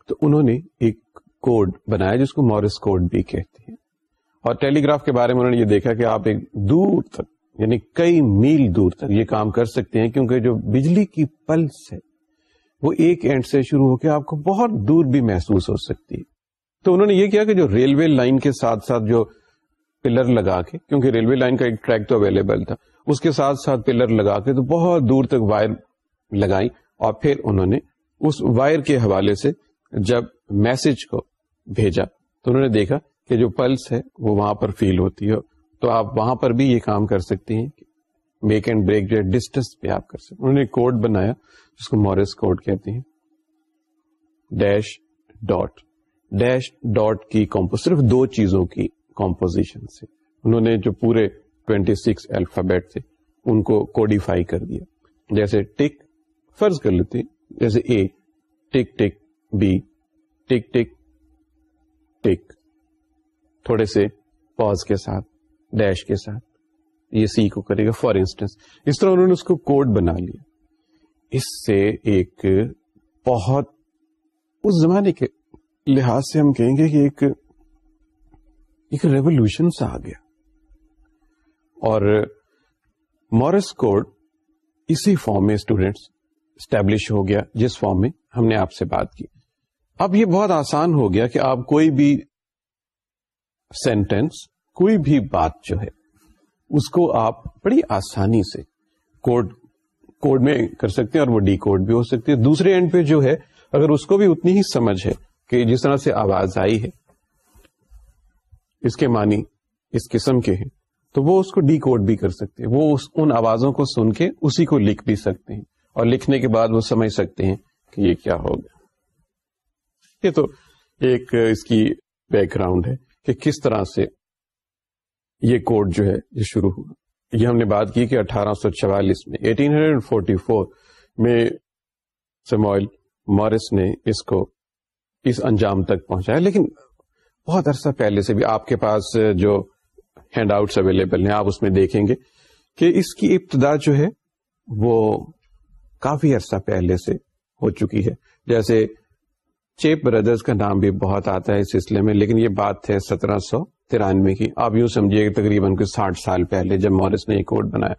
A: تو انہوں نے ایک کوڈ کوڈ بنایا جس کو مورس بھی کہتے ہیں اور ٹیلی گراف کے بارے میں انہوں نے یہ دیکھا کہ آپ ایک دور تک یعنی کئی میل دور تک یہ کام کر سکتے ہیں کیونکہ جو بجلی کی پلس ہے وہ ایک اینڈ سے شروع ہو کے آپ کو بہت دور بھی محسوس ہو سکتی ہے تو انہوں نے یہ کیا کہ جو ریلوے لائن کے ساتھ ساتھ جو پلر لگا کے کیونکہ ریلوے لائن کا ایک ٹریک تو اویلیبل تھا اس کے ساتھ ساتھ پلر لگا کے تو بہت دور تک وائر لگائی اور پھر انہوں نے اس وائر کے حوالے سے جب میسج کو بھیجا تو انہوں نے دیکھا کہ جو پلس ہے وہ وہاں پر فیل ہوتی ہے تو آپ وہاں پر بھی یہ کام کر سکتے ہیں میک اینڈ بریک جو ڈسٹینس پہ آپ کر سکتے انہوں نے کوڈ بنایا جس کو مورس کوڈ کہتے ہیں ڈیش ڈاٹ ڈیش ڈاٹ کی کمپو صرف دو چیزوں کی کمپوزیشن سے انہوں نے جو پورے 26 سکس الفابیٹ تھے ان کو کوڈیفائی کر دیا جیسے ٹک فرض کر لیتے جیسے اے ٹک ٹک بی ٹک ٹک ٹک تھوڑے سے پاز کے ساتھ ڈیش کے ساتھ یہ سی کو کرے گا فار انسٹنس اس طرح انہوں نے اس کو کوڈ بنا لیا اس سے ایک بہت اس زمانے کے لحاظ سے ہم کہیں گے کہ ایک ایک ریولیوشن سا آ گیا اور مورس کوڈ اسی فارم میں اسٹوڈینٹس اسٹیبلش ہو گیا جس فارم میں ہم نے آپ سے بات کی اب یہ بہت آسان ہو گیا کہ آپ کوئی بھی سینٹینس کوئی بھی بات جو ہے اس کو آپ بڑی آسانی سے کوڈ کوڈ میں کر سکتے ہیں اور وہ ڈی کوڈ بھی ہو سکتی ہے دوسرے اینڈ پہ جو ہے اگر اس کو بھی اتنی ہی سمجھ ہے کہ جس طرح سے آواز آئی ہے اس کے معنی اس قسم کے ہیں تو وہ اس کو ڈی کوڈ بھی کر سکتے ہیں وہ اس ان آوازوں کو سن کے اسی کو لکھ بھی سکتے ہیں اور لکھنے کے بعد وہ سمجھ سکتے ہیں کہ یہ کیا ہوگا یہ تو ایک اس کی بیک گراؤنڈ ہے کہ کس طرح سے یہ کوڈ جو ہے یہ شروع ہوا یہ ہم نے بات کی کہ اٹھارہ سو چوالیس میں ایٹین ہنڈریڈ فورٹی فور میں نے اس کو اس انجام تک پہنچایا لیکن بہت عرصہ پہلے سے بھی آپ کے پاس جو ہینڈ آؤٹس اویلیبل ہیں آپ اس میں دیکھیں گے کہ اس کی ابتدا جو ہے وہ کافی عرصہ پہلے سے ہو چکی ہے جیسے چیپ بردرز کا نام بھی بہت آتا ہے اس سلسلے میں لیکن یہ بات ہے سترہ سو ترانوے کی آپ سمجھیے کہ تقریباً ساٹھ سال پہلے جب مورس نے یہ کوڈ بنایا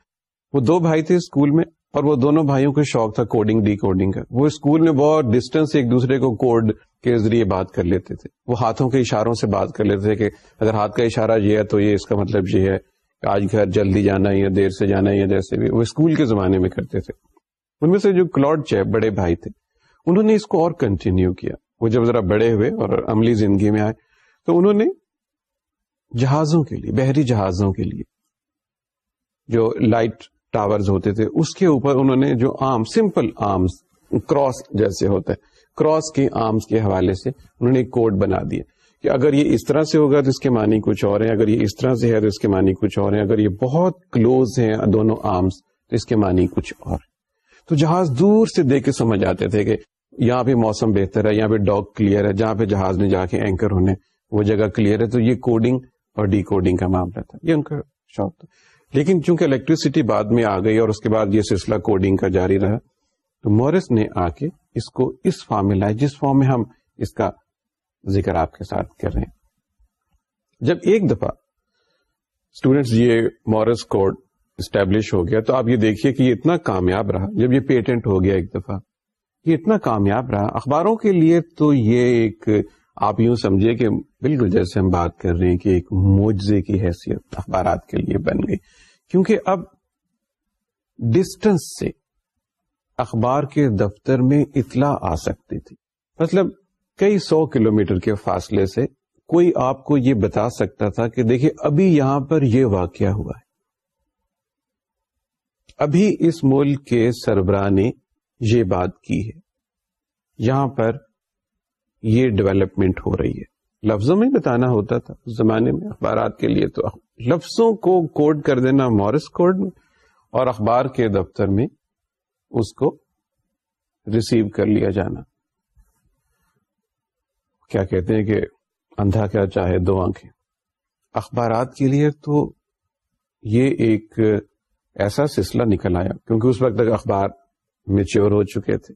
A: وہ دو بھائی تھے اسکول میں اور وہ دونوں بھائیوں کو شوق تھا کوڈنگ ڈی کوڈنگ کا وہ اسکول میں بہت ڈسٹینس ایک دوسرے کو کوڈ کے ذریعے بات کر لیتے تھے وہ ہاتھوں کے اشاروں سے بات کر لیتے تھے کہ اگر ہاتھ کا اشارہ یہ ہے تو یہ اس کا مطلب یہ ہے کہ آج گھر جلدی جانا ہے یا دیر سے جانا ہے یا جیسے بھی وہ اسکول کے زمانے میں کرتے تھے ان میں سے جو کلوڈ بڑے بھائی تھے انہوں نے اس کو اور کنٹینیو کیا وہ جب ذرا بڑے ہوئے اور عملی زندگی میں آئے تو انہوں نے جہازوں کے لیے بحری جہازوں کے لیے جو لائٹ ٹاورز ہوتے تھے اس کے اوپر انہوں نے جو آم سمپل آرمس کراس جیسے ہوتے کراس کے آرمس کے حوالے سے انہوں نے کوڈ بنا دیا کہ اگر یہ اس طرح سے ہوگا تو اس کے معنی کچھ اور ہیں اگر یہ اس طرح سے ہے تو اس کے معنی کچھ اور ہیں اگر یہ بہت کلوز ہیں دونوں آرمس تو اس کے معنی کچھ اور تو جہاز دور سے دیکھ کے سمجھ آتے تھے کہ یہاں پہ موسم بہتر ہے یہاں پہ ڈاگ کلیئر ہے جہاں پہ جہاز میں جا کے اینکر ہونے وہ جگہ کلیئر ہے تو یہ کوڈنگ اور ڈی کوڈنگ کا معاملہ تھا یہ ان کا شوق تھا لیکن چونکہ الیکٹریسٹی بعد میں آ گئی اور اس کے بعد یہ سلسلہ کوڈنگ کا جاری رہا تو مورس نے آ کے اس کو اس فارم میں لائے جس فارم میں ہم اس کا ذکر آپ کے ساتھ کر رہے ہیں جب ایک دفعہ اسٹوڈینٹس یہ مورس کوڈ اسٹیبلش ہو گیا تو آپ یہ دیکھیے کہ یہ اتنا کامیاب رہا جب یہ پیٹنٹ ہو گیا ایک دفعہ یہ اتنا کامیاب رہا اخباروں کے لیے تو یہ ایک آپ یوں سمجھے کہ بالکل جیسے ہم بات کر رہے ہیں کہ ایک موجے کی حیثیت اخبارات کے لیے بن گئی کیونکہ اب ڈسٹینس سے اخبار کے دفتر میں اطلاع آ سکتی تھی مطلب کئی سو کلومیٹر کے فاصلے سے کوئی آپ کو یہ بتا سکتا تھا کہ دیکھیے ابھی یہاں پر یہ واقعہ ہوا ہے ابھی اس ملک کے سربراہ نے یہ بات کی ہے یہاں پر یہ ڈیولپمنٹ ہو رہی ہے لفظوں میں بتانا ہوتا تھا زمانے میں اخبارات کے لیے تو لفظوں کو کوڈ کر دینا مورس کوڈ میں اور اخبار کے دفتر میں اس کو ریسیو کر لیا جانا کیا کہتے ہیں کہ اندھا کیا چاہے دو آنکھیں اخبارات کے لیے تو یہ ایک ایسا سلسلہ نکل آیا کیونکہ اس وقت تک اخبار میچور ہو چکے تھے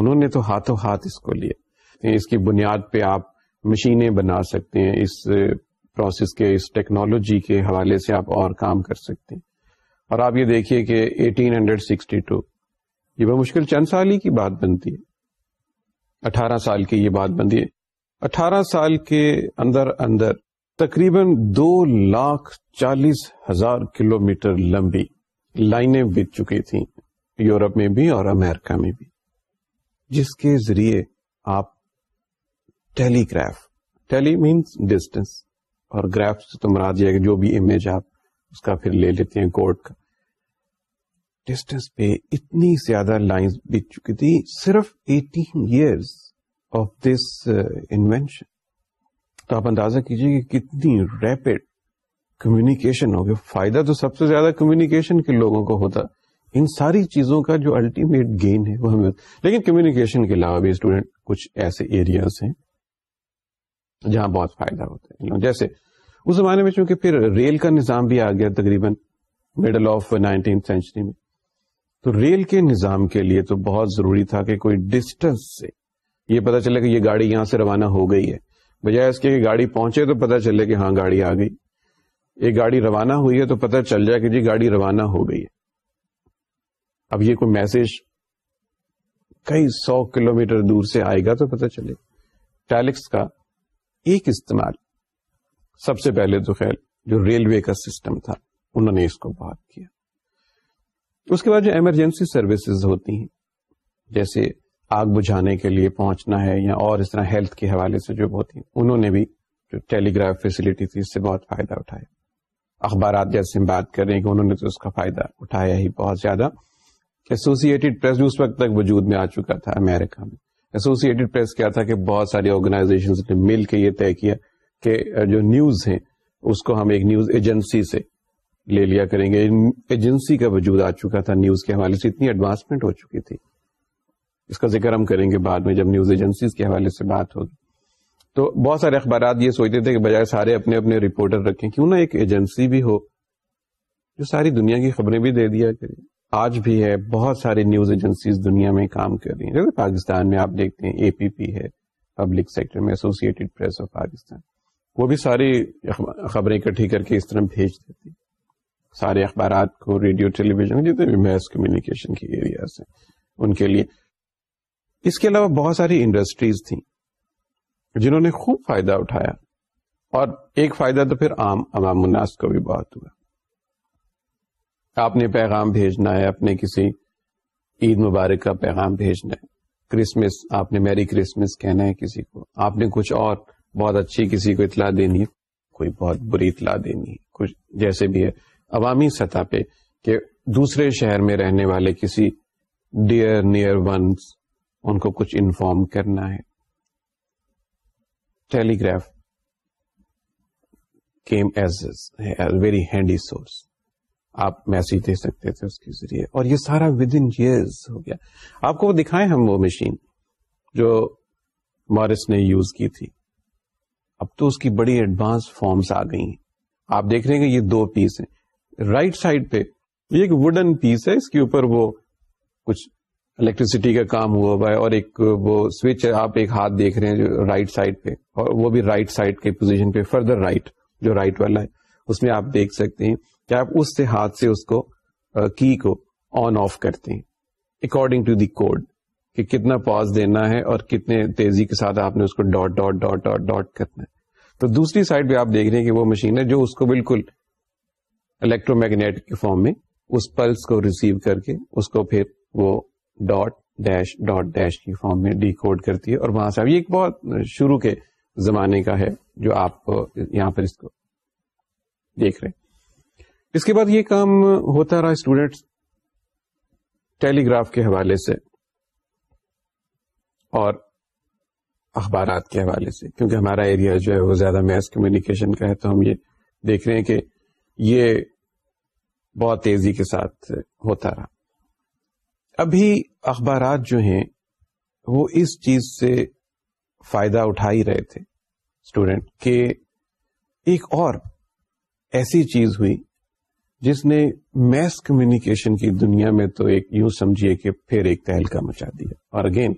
A: انہوں نے تو ہاتھوں ہاتھ اس کو لیا یعنی اس کی بنیاد پہ آپ مشینیں بنا سکتے ہیں اس پروسیس کے اس ٹیکنالوجی کے حوالے سے آپ اور کام کر سکتے ہیں اور آپ یہ دیکھیے کہ ایٹین ہنڈریڈ سکسٹی ٹو یہ بہت مشکل چند سال ہی کی بات بنتی ہے اٹھارہ سال کی یہ بات بنتی ہے اٹھارہ سال کے اندر اندر تقریباً دو لاکھ چالیس ہزار کلو میٹر لمبی لائنیں بت چکی تھیں یورپ میں بھی اور امریکہ میں بھی جس کے ذریعے آپ telegraph tele means distance اور گراف سے تو تما دیا جو بھی امیج آپ اس کا پھر لے لیتے ہیں کا ڈسٹینس پہ اتنی زیادہ لائن بیت چکی تھی صرف ایئرس آف دس انوینشن تو آپ اندازہ کیجئے کہ کتنی ریپڈ کمیونیکیشن ہو گیا فائدہ تو سب سے زیادہ کمیونیکیشن کے لوگوں کو ہوتا ان ساری چیزوں کا جو الٹیمیٹ گین ہے وہ ہمیں لیکن کمیونیکیشن کے علاوہ بھی اسٹوڈینٹ کچھ ایسے ایریاز ہیں جہاں بہت فائدہ ہوتا ہے جیسے اس زمانے میں چونکہ پھر ریل کا نظام بھی آ گیا تقریباً مڈل آف نائنٹین سینچری میں تو ریل کے نظام کے لیے تو بہت ضروری تھا کہ کوئی ڈسٹینس سے یہ پتا چلے کہ یہ گاڑی یہاں سے روانہ ہو گئی ہے بجائے اس کے کہ گاڑی پہنچے تو پتا چلے کہ ہاں گاڑی آ گئی یہ گاڑی روانہ ہوئی ہے تو پتا چل جائے کہ جی گاڑی روانہ ہو گئی ہے اب یہ کوئی میسج کئی سو کلومیٹر دور سے آئے گا تو پتا چلے ٹیلکس کا ایک استعمال سب سے پہلے تو خیر جو ریلوے کا سسٹم تھا انہوں نے اس کو بات کیا اس کے بعد جو ایمرجنسی سروسز ہوتی ہیں جیسے آگ بجھانے کے لیے پہنچنا ہے یا اور اس طرح ہیلتھ کے حوالے سے جو ہوتی ہیں انہوں نے بھی جو ٹیلی گراف فیسلٹی تھی اس سے بہت فائدہ اٹھایا اخبارات جیسے ہم بات کر رہے ہیں کہ انہوں نے تو اس کا فائدہ اٹھایا ہی بہت زیادہ پریس بھی اس وقت تک وجود میں آ چکا تھا امیرکا میں ایسوسیٹیڈ پریس کیا تھا کہ بہت ساری آرگنائزیشن نے مل کے یہ طے کیا جو نیوز ہیں اس کو ہم ایک نیوز ایجنسی سے لے لیا کریں گے ایجنسی کا وجود آ چکا تھا نیوز کے حوالے سے اتنی ایڈوانسمنٹ ہو چکی تھی اس کا ذکر ہم کریں گے بعد میں جب نیوز ایجنسی کے حوالے سے بات ہوگی تو بہت سارے اخبارات یہ سوچتے تھے کہ بجائے سارے اپنے اپنے رپورٹر رکھیں کیوں نہ ایک ایجنسی بھی ہو جو ساری دنیا کی خبریں بھی دے دیا کریں آج بھی ہے بہت ساری نیوز ایجنسیز دنیا میں کام کر رہی ہیں جیسے پاکستان میں آپ دیکھتے ہیں اے پی پی ہے پبلک سیکٹر میں ایسوسیٹڈ پریس آف پاکستان وہ بھی ساری خبریں اکٹھی کر کے اس طرح بھیج دیتی سارے اخبارات کو ریڈیو ٹیلی ویژن جتنے بھی میس کمیونیکیشن کی ان کے لیے اس کے علاوہ بہت ساری انڈسٹریز تھیں جنہوں نے خوب فائدہ اٹھایا اور ایک فائدہ تو پھر عام عوام الناس کو بھی بہت ہوا آپ نے پیغام بھیجنا ہے اپنے کسی عید مبارک کا پیغام بھیجنا ہے کرسمس آپ نے میری کرسمس کہنا ہے کسی کو آپ نے کچھ اور بہت اچھی کسی کو اطلاع دینی کوئی بہت بری اطلاع دینی کچھ جیسے بھی ہے عوامی سطح پہ کہ دوسرے شہر میں رہنے والے کسی ڈیئر نیئر ونس ان کو کچھ انفارم کرنا ہے telegraph came as very handy source آپ میسج دے سکتے تھے اس کے ذریعے اور یہ سارا ود ان ایئرز ہو گیا آپ کو وہ دکھائیں ہم وہ مشین جو مارس نے یوز کی تھی اب تو اس کی بڑی ایڈوانس فارمس آ گئی ہیں آپ دیکھ رہے ہیں یہ دو پیس ہیں رائٹ سائڈ پہ یہ ایک ووڈن پیس ہے اس کے اوپر وہ کچھ الیکٹریسٹی کا کام ہوا ہوا ہے اور ایک وہ ہے آپ ایک ہاتھ دیکھ رہے ہیں رائٹ سائڈ پہ اور وہ بھی رائٹ سائڈ کے پوزیشن پہ فردر رائٹ جو رائٹ والا ہے اس میں آپ دیکھ سکتے ہیں کہ آپ اس سے ہاتھ سے اس کو کی کو آن آف کرتے ہیں اکارڈنگ ٹو دی کوڈ کہ کتنا پاز دینا ہے اور کتنے تیزی کے ساتھ آپ نے اس کو dot dot dot dot dot کرنا ہے تو دوسری سائڈ پہ آپ دیکھ رہے ہیں کہ وہ مشین ہے جو اس کو بالکل الیکٹرو میگنیٹ کے فارم میں اس پلس کو ریسیو کر کے اس کو پھر وہ ڈاٹ ڈیش ڈاٹ ڈیش کی فارم میں ڈیکوڈ کرتی ہے اور وہاں سے یہ ایک بہت شروع کے زمانے کا ہے جو آپ یہاں پر اس کو دیکھ رہے ہیں اس کے بعد یہ کام ہوتا رہا اسٹوڈینٹ ٹیلی گراف کے حوالے سے اور اخبارات کے حوالے سے کیونکہ ہمارا ایریا جو ہے وہ زیادہ میس کمیونیکیشن کا ہے تو ہم یہ دیکھ رہے ہیں کہ یہ بہت تیزی کے ساتھ ہوتا رہا ابھی اخبارات جو ہیں وہ اس چیز سے فائدہ اٹھا ہی رہے تھے اسٹوڈینٹ کہ ایک اور ایسی چیز ہوئی جس نے میس کمیونیکیشن کی دنیا میں تو ایک یوں سمجھیے کہ پھر ایک پہل کا مچا دیا اور اگین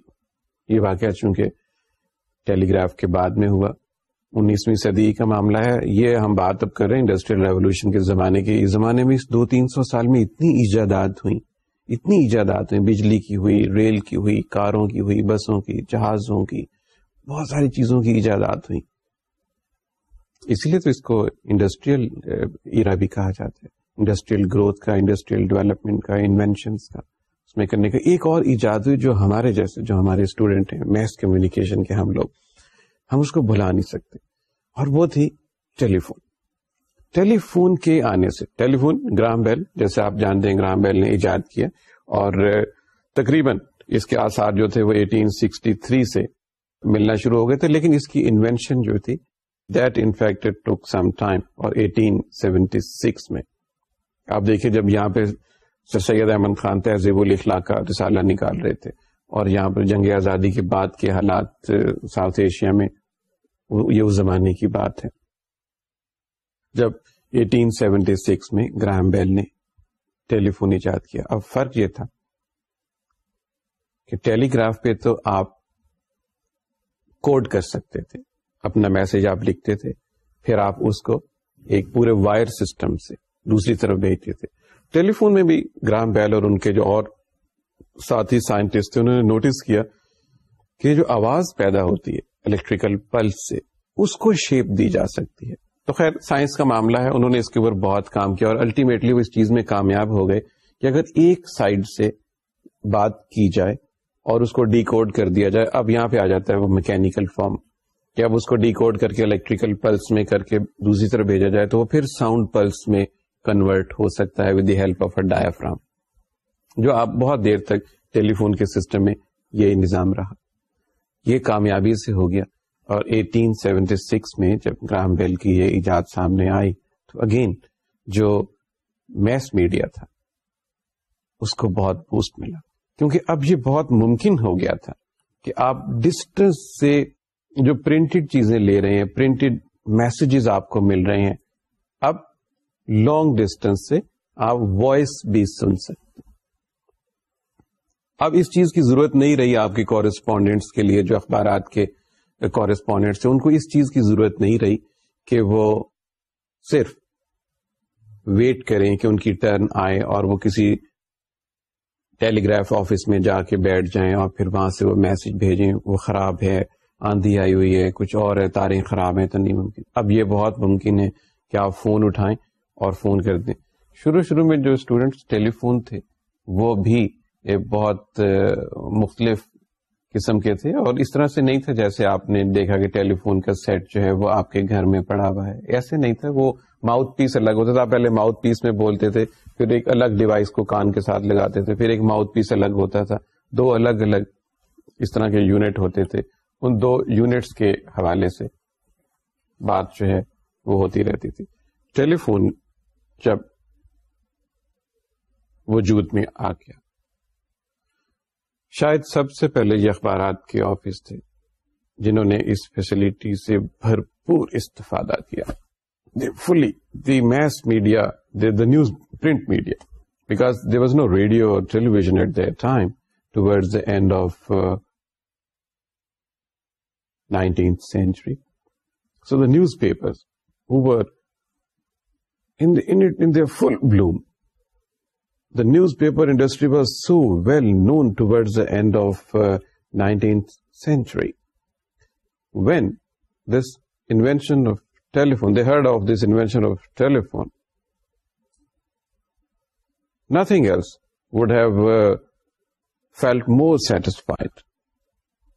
A: یہ واقعہ چونکہ ٹیلی گراف کے بعد میں ہوا انیسویں صدی کا معاملہ ہے یہ ہم بات اب کر رہے ہیں انڈسٹریل ریولیوشن کے زمانے کے اس زمانے میں دو تین سو سال میں اتنی ایجادات ہوئی اتنی ایجادات ہوئی بجلی کی ہوئی ریل کی ہوئی کاروں کی ہوئی بسوں کی جہازوں کی بہت ساری چیزوں کی ایجادات ہوئی اس لیے تو اس کو انڈسٹریل ایرا بھی کہا جاتا ہے انڈسٹریل گروتھ کا انڈسٹریل ڈیولپمنٹ کا انوینشنس کا اس میں کرنے کا ایک اور ایجاد ہوئی جو ہمارے جیسے جو ہمارے اسٹوڈینٹ ہیں میس کمیونیکیشن کے ہم لوگ ہم اس کو بھلا نہیں سکتے اور وہ تھی ٹیلی ٹیلی فون فون کے آنے سے ٹیلی فون گرام بیل جیسے آپ جانتے ہیں گرام بیل نے ایجاد کیا اور تقریباً اس کے آسار جو تھے وہ 1863 سے ملنا شروع ہو گئے تھے لیکن اس کی انوینشن جو تھی دیٹ انفیکٹ ٹوک سم ٹائم اور 1876 میں آپ دیکھیے جب یہاں پہ سر سید احمد خان تہذیب الاخلاق کا رسالہ نکال رہے تھے اور یہاں پر جنگ آزادی کے بعد کے حالات ساؤتھ ایشیا میں یہ اس زمانے کی بات ہے جب 1876 میں گرام بیل نے ٹیلی فون ایجاد کیا اب فرق یہ تھا کہ ٹیلی گراف پہ تو آپ کوڈ کر سکتے تھے اپنا میسج آپ لکھتے تھے پھر آپ اس کو ایک پورے وائر سسٹم سے دوسری طرف بھیجتے تھے ٹیلی فون میں بھی گرام بیل اور ان کے جو اور ساتھی سائنٹسٹ انہوں نے نوٹس کیا کہ جو آواز پیدا ہوتی ہے الیکٹریکل پلس سے اس کو شیپ دی جا سکتی ہے تو خیر سائنس کا معاملہ ہے انہوں نے اس کے اوپر بہت کام کیا اور الٹیمیٹلی وہ اس چیز میں کامیاب ہو گئے کہ اگر ایک سائڈ سے بات کی جائے اور اس کو ڈیکوڈ کر دیا جائے اب یہاں پہ آ جاتا ہے وہ میکینیکل فارم کہ اب اس کو ڈیکوڈ کر کے الیکٹریکل پلس میں کر کے دوسری طرف بھیجا جائے تو وہ پھر ساؤنڈ پلس میں کنورٹ ہو سکتا ہے with the help of a diaphragm جو آپ بہت دیر تک ٹیلی فون کے سسٹم میں یہ نظام رہا یہ کامیابی سے ہو گیا اور 1876 میں جب گرام بیل کی یہ ایجاد سامنے آئی تو اگین جو میس میڈیا تھا اس کو بہت بوسٹ ملا کیونکہ اب یہ بہت ممکن ہو گیا تھا کہ آپ ڈسٹنس سے جو پرنٹڈ چیزیں لے رہے ہیں پرنٹڈ میسجز آپ کو مل رہے ہیں لانگ ڈسٹینس سے آپ وائس بھی سن سکتے اب اس چیز کی ضرورت نہیں رہی آپ کے کورسپونڈینٹس کے لیے جو اخبارات کے کورسپونڈینٹس ان کو اس چیز کی ضرورت نہیں رہی کہ وہ صرف ویٹ کریں کہ ان کی ٹرن آئے اور وہ کسی ٹیلی گراف آفس میں جا کے بیٹھ جائیں اور پھر وہاں سے وہ میسج بھیجیں وہ خراب ہے آندھی آئی ہوئی ہے کچھ اور ہے تاریں خراب ہیں تو نہیں ممکن اب یہ بہت ممکن ہے کہ آپ فون اٹھائیں اور فون کر دیں شروع شروع میں جو اسٹوڈینٹس فون تھے وہ بھی بہت مختلف قسم کے تھے اور اس طرح سے نہیں تھا جیسے آپ نے دیکھا کہ ٹیلی فون کا سیٹ جو ہے وہ آپ کے گھر میں پڑا ہوا ہے ایسے نہیں تھا وہ ماؤتھ پیس الگ ہوتا تھا پہلے ماؤتھ پیس میں بولتے تھے پھر ایک الگ ڈیوائس کو کان کے ساتھ لگاتے تھے پھر ایک ماؤتھ پیس الگ ہوتا تھا دو الگ الگ اس طرح کے یونٹ ہوتے تھے ان دو یونٹس کے حوالے سے بات جو ہے وہ ہوتی رہتی تھی ٹیلی فون جب وجود میں آ گیا شاید سب سے پہلے یہ اخبارات کے آفس تھے جنہوں نے اس فیسلٹی سے بھرپور استفادہ کیا fully the mass media the news print media because there was no radio or television at the time towards the end of nineteenth century so the newspaper in their full bloom. The newspaper industry was so well known towards the end of 19th uh, century. When this invention of telephone, they heard of this invention of telephone, nothing else would have uh, felt more satisfied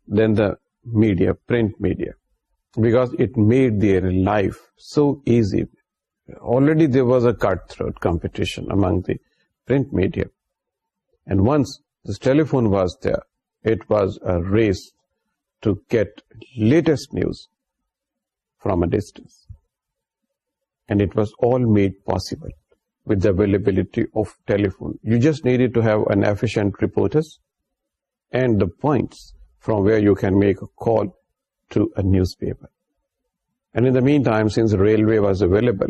A: than the media, print media, because it made their life so easy, Already there was a cutthroat competition among the print media. And once this telephone was there, it was a race to get latest news from a distance. And it was all made possible with the availability of telephone. You just needed to have an efficient reporters and the points from where you can make a call to a newspaper. And in the meantime, since railway was available,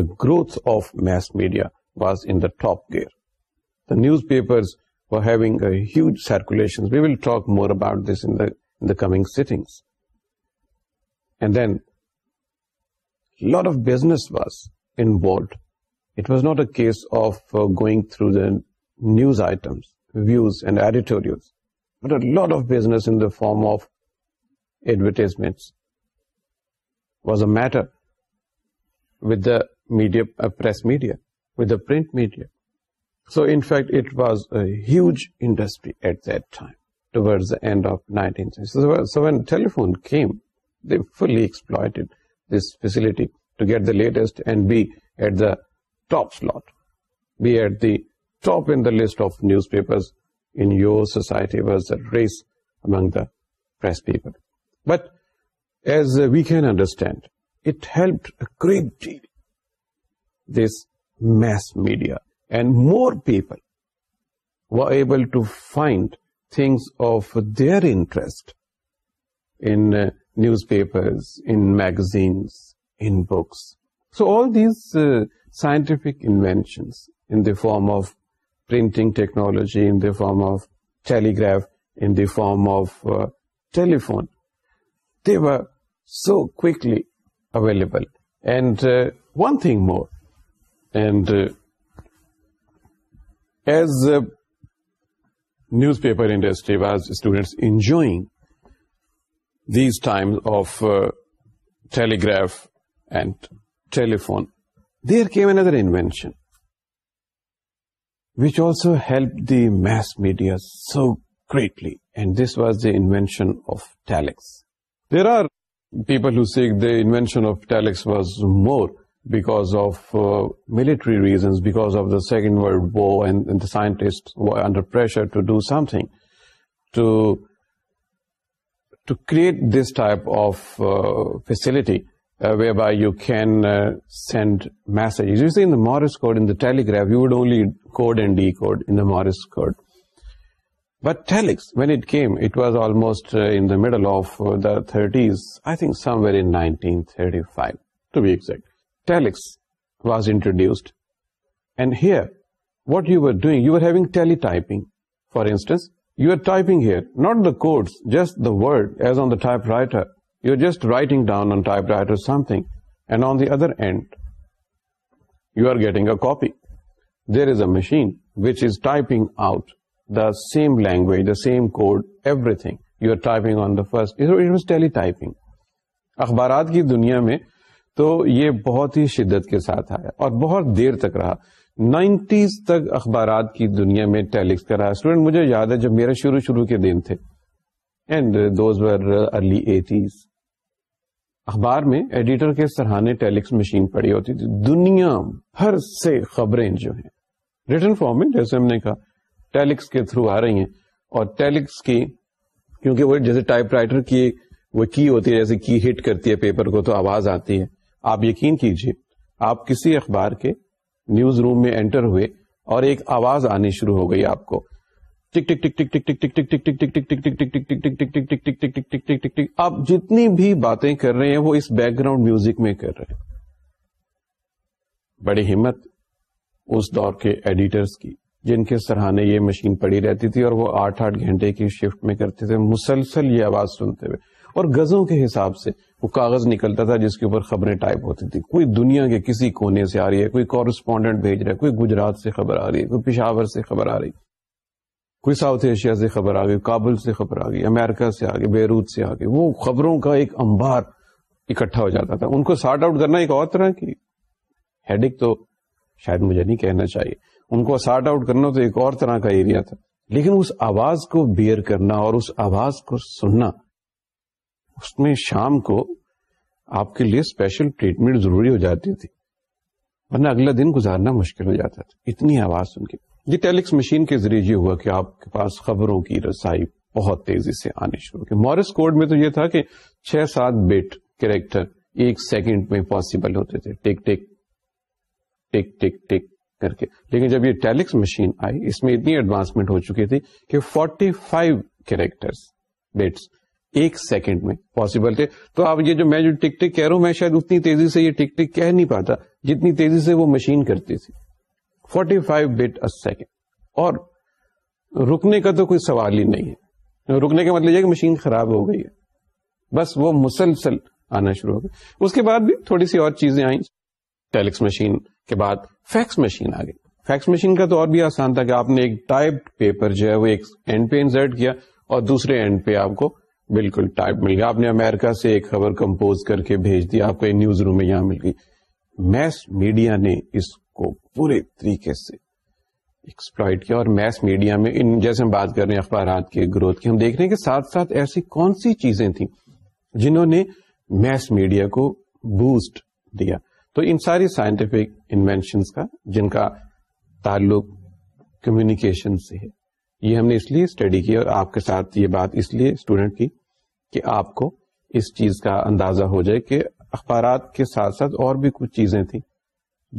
A: growth of mass media was in top gear newspapers was and it was not a case of going through the news items views and editorial but of business form of advertisement was a matter و media, a uh, press media, with the print media. So in fact, it was a huge industry at that time, towards the end of 19th century. So when telephone came, they fully exploited this facility to get the latest and be at the top slot, be at the top in the list of newspapers in your society was a race among the press people. But as we can understand, it helped a great deal this mass media, and more people were able to find things of their interest in uh, newspapers, in magazines, in books. So all these uh, scientific inventions in the form of printing technology, in the form of telegraph, in the form of uh, telephone, they were so quickly available. And one thing more, and uh, as the newspaper industry was students enjoying these times of uh, telegraph and telephone, there came another invention which also helped the mass media so greatly, and this was the invention of telex. There are people who say the invention of telex was more because after reasons back of the second world war and scientists pressure through to cross type of facility way by you can send message Morse coded and decode Morse code but what it came it was almost some year nineteen thirty five this was introduced and here what you are doing you really typing for instance you are typing code just the word as on writer you are just writing something and on the other end you are getting a copy there is a machine which is typing out the same language the same code everything you are typing on the first teletyping اخبارات کی دنیا میں تو یہ بہت ہی شدت کے ساتھ آیا اور بہت دیر تک رہا نائنٹیز تک اخبارات کی دنیا میں ٹیلکس کا رہا مجھے یاد ہے جب میرے شروع شروع کے دن تھے and those were early eighties اخبار میں ایڈیٹر کے سرحانے ٹیلکس مشین پڑی ہوتی تھی دنیا بھر سے خبریں جو ہیں ریٹرن فارم میں جیسے ہم نے کہا ٹیلکس کے تھرو آ رہی ہیں اور ٹیلکس کیونکہ وہ جیسے ٹائپ رائٹر کی وہ کی ہوتی ہے جیسے کی ہٹ کرتی ہے پیپر کو تو آواز آتی ہے آپ یقین کیجیے آپ کسی اخبار کے نیوز روم میں انٹر ہوئے اور ایک آواز آنی شروع ہو گئی آپ کو ٹک ٹک ٹک ٹک ٹک ٹک ٹک ٹک ٹک ٹک ٹک ٹک ٹک ٹک ٹک ٹک ٹک ٹک آپ جتنی بھی باتیں کر رہے ہیں وہ اس بیک گراؤنڈ میوزک میں کر رہے ہیں بڑی ہمت اس دور کے ایڈیٹرز کی جن کے سرحانے یہ مشین پڑی رہتی تھی اور وہ آٹھ آٹھ گھنٹے کی شفٹ میں کرتے تھے مسلسل یہ آواز سنتے ہوئے اور گزوں کے حساب سے وہ کاغذ نکلتا تھا جس کے اوپر خبریں ٹائپ ہوتی تھی کوئی دنیا کے کسی کونے سے آ رہی ہے کوئی کورسپونڈنٹ بھیج رہا ہے کوئی گجرات سے خبر آ رہی ہے کوئی پشاور سے خبر آ رہی ہے کوئی ساؤتھ ایشیا سے خبر آ گئی کابل سے خبر آ گئی امیرکا سے آ گئی بیروت سے آ گئی وہ خبروں کا ایک امبار اکٹھا ہو جاتا تھا ان کو سارٹ آؤٹ کرنا ایک اور طرح کی ہیڈک تو شاید مجھے نہیں کہنا چاہیے ان کو سارٹ آؤٹ کرنا تو ایک اور طرح کا ایریا تھا لیکن اس آواز کو بیئر کرنا اور اس آواز کو سننا اس میں شام کو آپ کے لیے اسپیشل ٹریٹمنٹ ضروری ہو جاتی تھی ورنہ اگلا دن گزارنا مشکل ہو جاتا تھا اتنی آواز سن کے یہ مشین کے ذریعے یہ ہوا کہ آپ کے پاس خبروں کی رسائی بہت تیزی سے آنی شروع کی مورس کوڈ میں تو یہ تھا کہ چھ سات بیٹ کریکٹر ایک سیکنڈ میں پاسبل ہوتے تھے ٹک ٹک ٹک ٹک ٹک کر کے لیکن جب یہ ٹیلکس مشین آئی اس میں اتنی ایڈوانسمنٹ ہو چکی تھی کہ فورٹی فائیو کریکٹر بیٹس ایک سیکنڈ میں پاسبل تھے تو آپ یہ جو میں جو ٹک ٹک کہہ رہا ہوں میں شاید اتنی تیزی سے یہ ٹک ٹک کہہ نہیں پاتا جتنی تیزی سے وہ مشین کرتی تھی فورٹی فائیو سیکنڈ اور رکنے کا تو کوئی سوال ہی نہیں ہے رکنے کا مطلب یہ کہ مشین خراب ہو گئی ہے بس وہ مسلسل آنا شروع ہو گئی اس کے بعد بھی تھوڑی سی اور چیزیں آئیں ٹیلیکس مشین کے بعد فیکس مشین آ گئی فیکس مشین کا تو اور بھی آسان تھا کہ آپ نے ایک ٹائپ پیپر جو ہے وہ ایک اینڈ پہ انزرٹ کیا اور دوسرے اینڈ پہ آپ کو بالکل ٹائپ مل گیا آپ نے امیرکا سے ایک خبر کمپوز کر کے بھیج دیا آپ کو نیوز روم میں یہاں مل گئی میس میڈیا نے اس کو پورے طریقے سے ایکسپلائٹ کیا اور میس میڈیا میں ان جیسے ہم بات کر رہے ہیں اخبارات کے گروتھ کی ہم دیکھ رہے ہیں کہ ساتھ ساتھ ایسی کون سی چیزیں تھیں جنہوں نے میس میڈیا کو بوسٹ دیا تو ان ساری سائنٹیفک انوینشنس کا جن کا تعلق کمیونیکیشن سے ہے یہ ہم نے اس لیے اسٹڈی کی اور آپ کے ساتھ یہ بات اس لیے اسٹوڈنٹ کی کہ آپ کو اس چیز کا اندازہ ہو جائے کہ اخبارات کے ساتھ ساتھ اور بھی کچھ چیزیں تھیں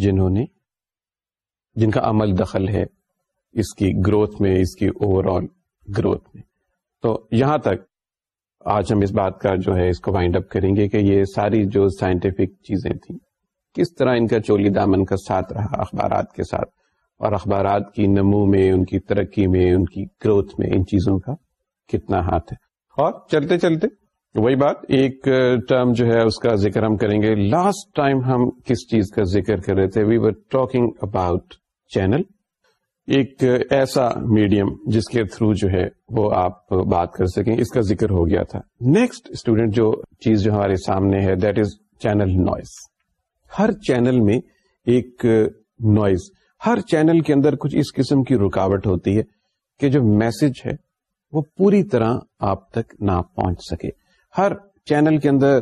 A: جنہوں نے جن کا عمل دخل ہے اس کی گروتھ میں اس کی اوور آل گروتھ میں تو یہاں تک آج ہم اس بات کا جو ہے اس کو وائنڈ اپ کریں گے کہ یہ ساری جو سائنٹیفک چیزیں تھیں کس طرح ان کا چولی دامن کا ساتھ رہا اخبارات کے ساتھ اور اخبارات کی نمو میں ان کی ترقی میں ان کی گروتھ میں ان چیزوں کا کتنا ہاتھ ہے اور چلتے چلتے وہی بات ایک ٹرم جو ہے اس کا ذکر ہم کریں گے لاسٹ ٹائم ہم کس چیز کا ذکر کر رہے تھے we were talking about channel ایک ایسا میڈیم جس کے تھرو جو ہے وہ آپ بات کر سکیں اس کا ذکر ہو گیا تھا نیکسٹ اسٹوڈینٹ جو چیز جو ہمارے سامنے ہے دیٹ از چینل نوائز ہر چینل میں ایک نوائز ہر چینل کے اندر کچھ اس قسم کی رکاوٹ ہوتی ہے کہ جو میسج ہے وہ پوری طرح آپ تک نہ پہنچ سکے ہر چینل کے اندر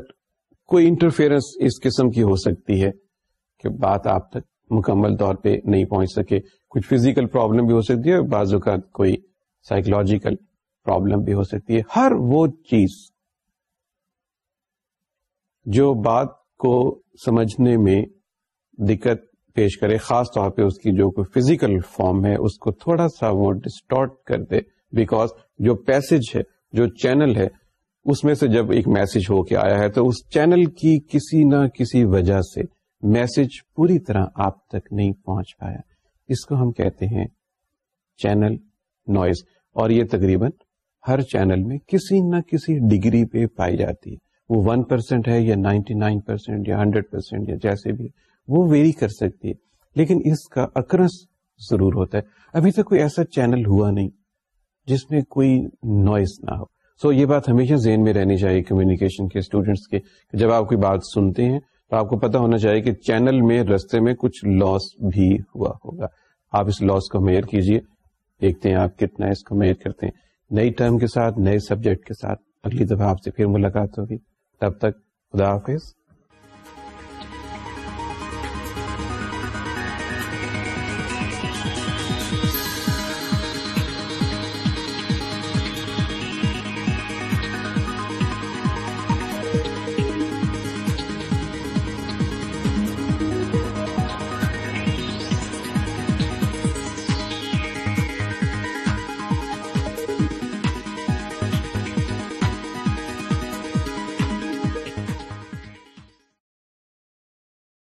A: کوئی انٹرفیئرنس اس قسم کی ہو سکتی ہے کہ بات آپ تک مکمل طور پہ نہیں پہنچ سکے کچھ فزیکل پرابلم بھی ہو سکتی ہے بعض اوقات کوئی سائیکولوجیکل پرابلم بھی ہو سکتی ہے ہر وہ چیز جو بات کو سمجھنے میں دقت پیش کرے خاص طور پہ اس کی جو کوئی فزیکل فارم ہے اس کو تھوڑا سا وہ ڈسٹارٹ کر دے بیکاز جو پیس ہے جو چینل ہے اس میں سے جب ایک میسج ہو کے آیا ہے تو اس چینل کی کسی نہ کسی وجہ سے میسج پوری طرح آپ تک نہیں پہنچ پایا اس کو ہم کہتے ہیں چینل نوائز اور یہ تقریباً ہر چینل میں کسی نہ کسی ڈگری پہ پائی جاتی ہے وہ ون پرسینٹ ہے یا نائنٹی نائن پرسینٹ یا ہنڈریڈ پرسینٹ یا جیسے بھی وہ ویری کر سکتی ہے لیکن اس کا اکرس ضرور ہوتا ہے ابھی تک کوئی ایسا چینل ہوا نہیں جس میں کوئی نوائز نہ ہو سو so, یہ بات ہمیشہ ذہن میں رہنی چاہیے کمیونیکیشن کے اسٹوڈینٹس کے جب آپ کوئی بات سنتے ہیں تو آپ کو پتا ہونا چاہیے کہ چینل میں رستے میں کچھ لاس بھی ہوا ہوگا آپ اس لاس کو میئر کیجیے دیکھتے ہیں آپ کتنا اس کو میئر کرتے ہیں نئی ٹرم کے ساتھ نئے سبجیکٹ کے ساتھ اگلی دفعہ آپ سے پھر ملاقات ہوگی تب تک خدا حافظ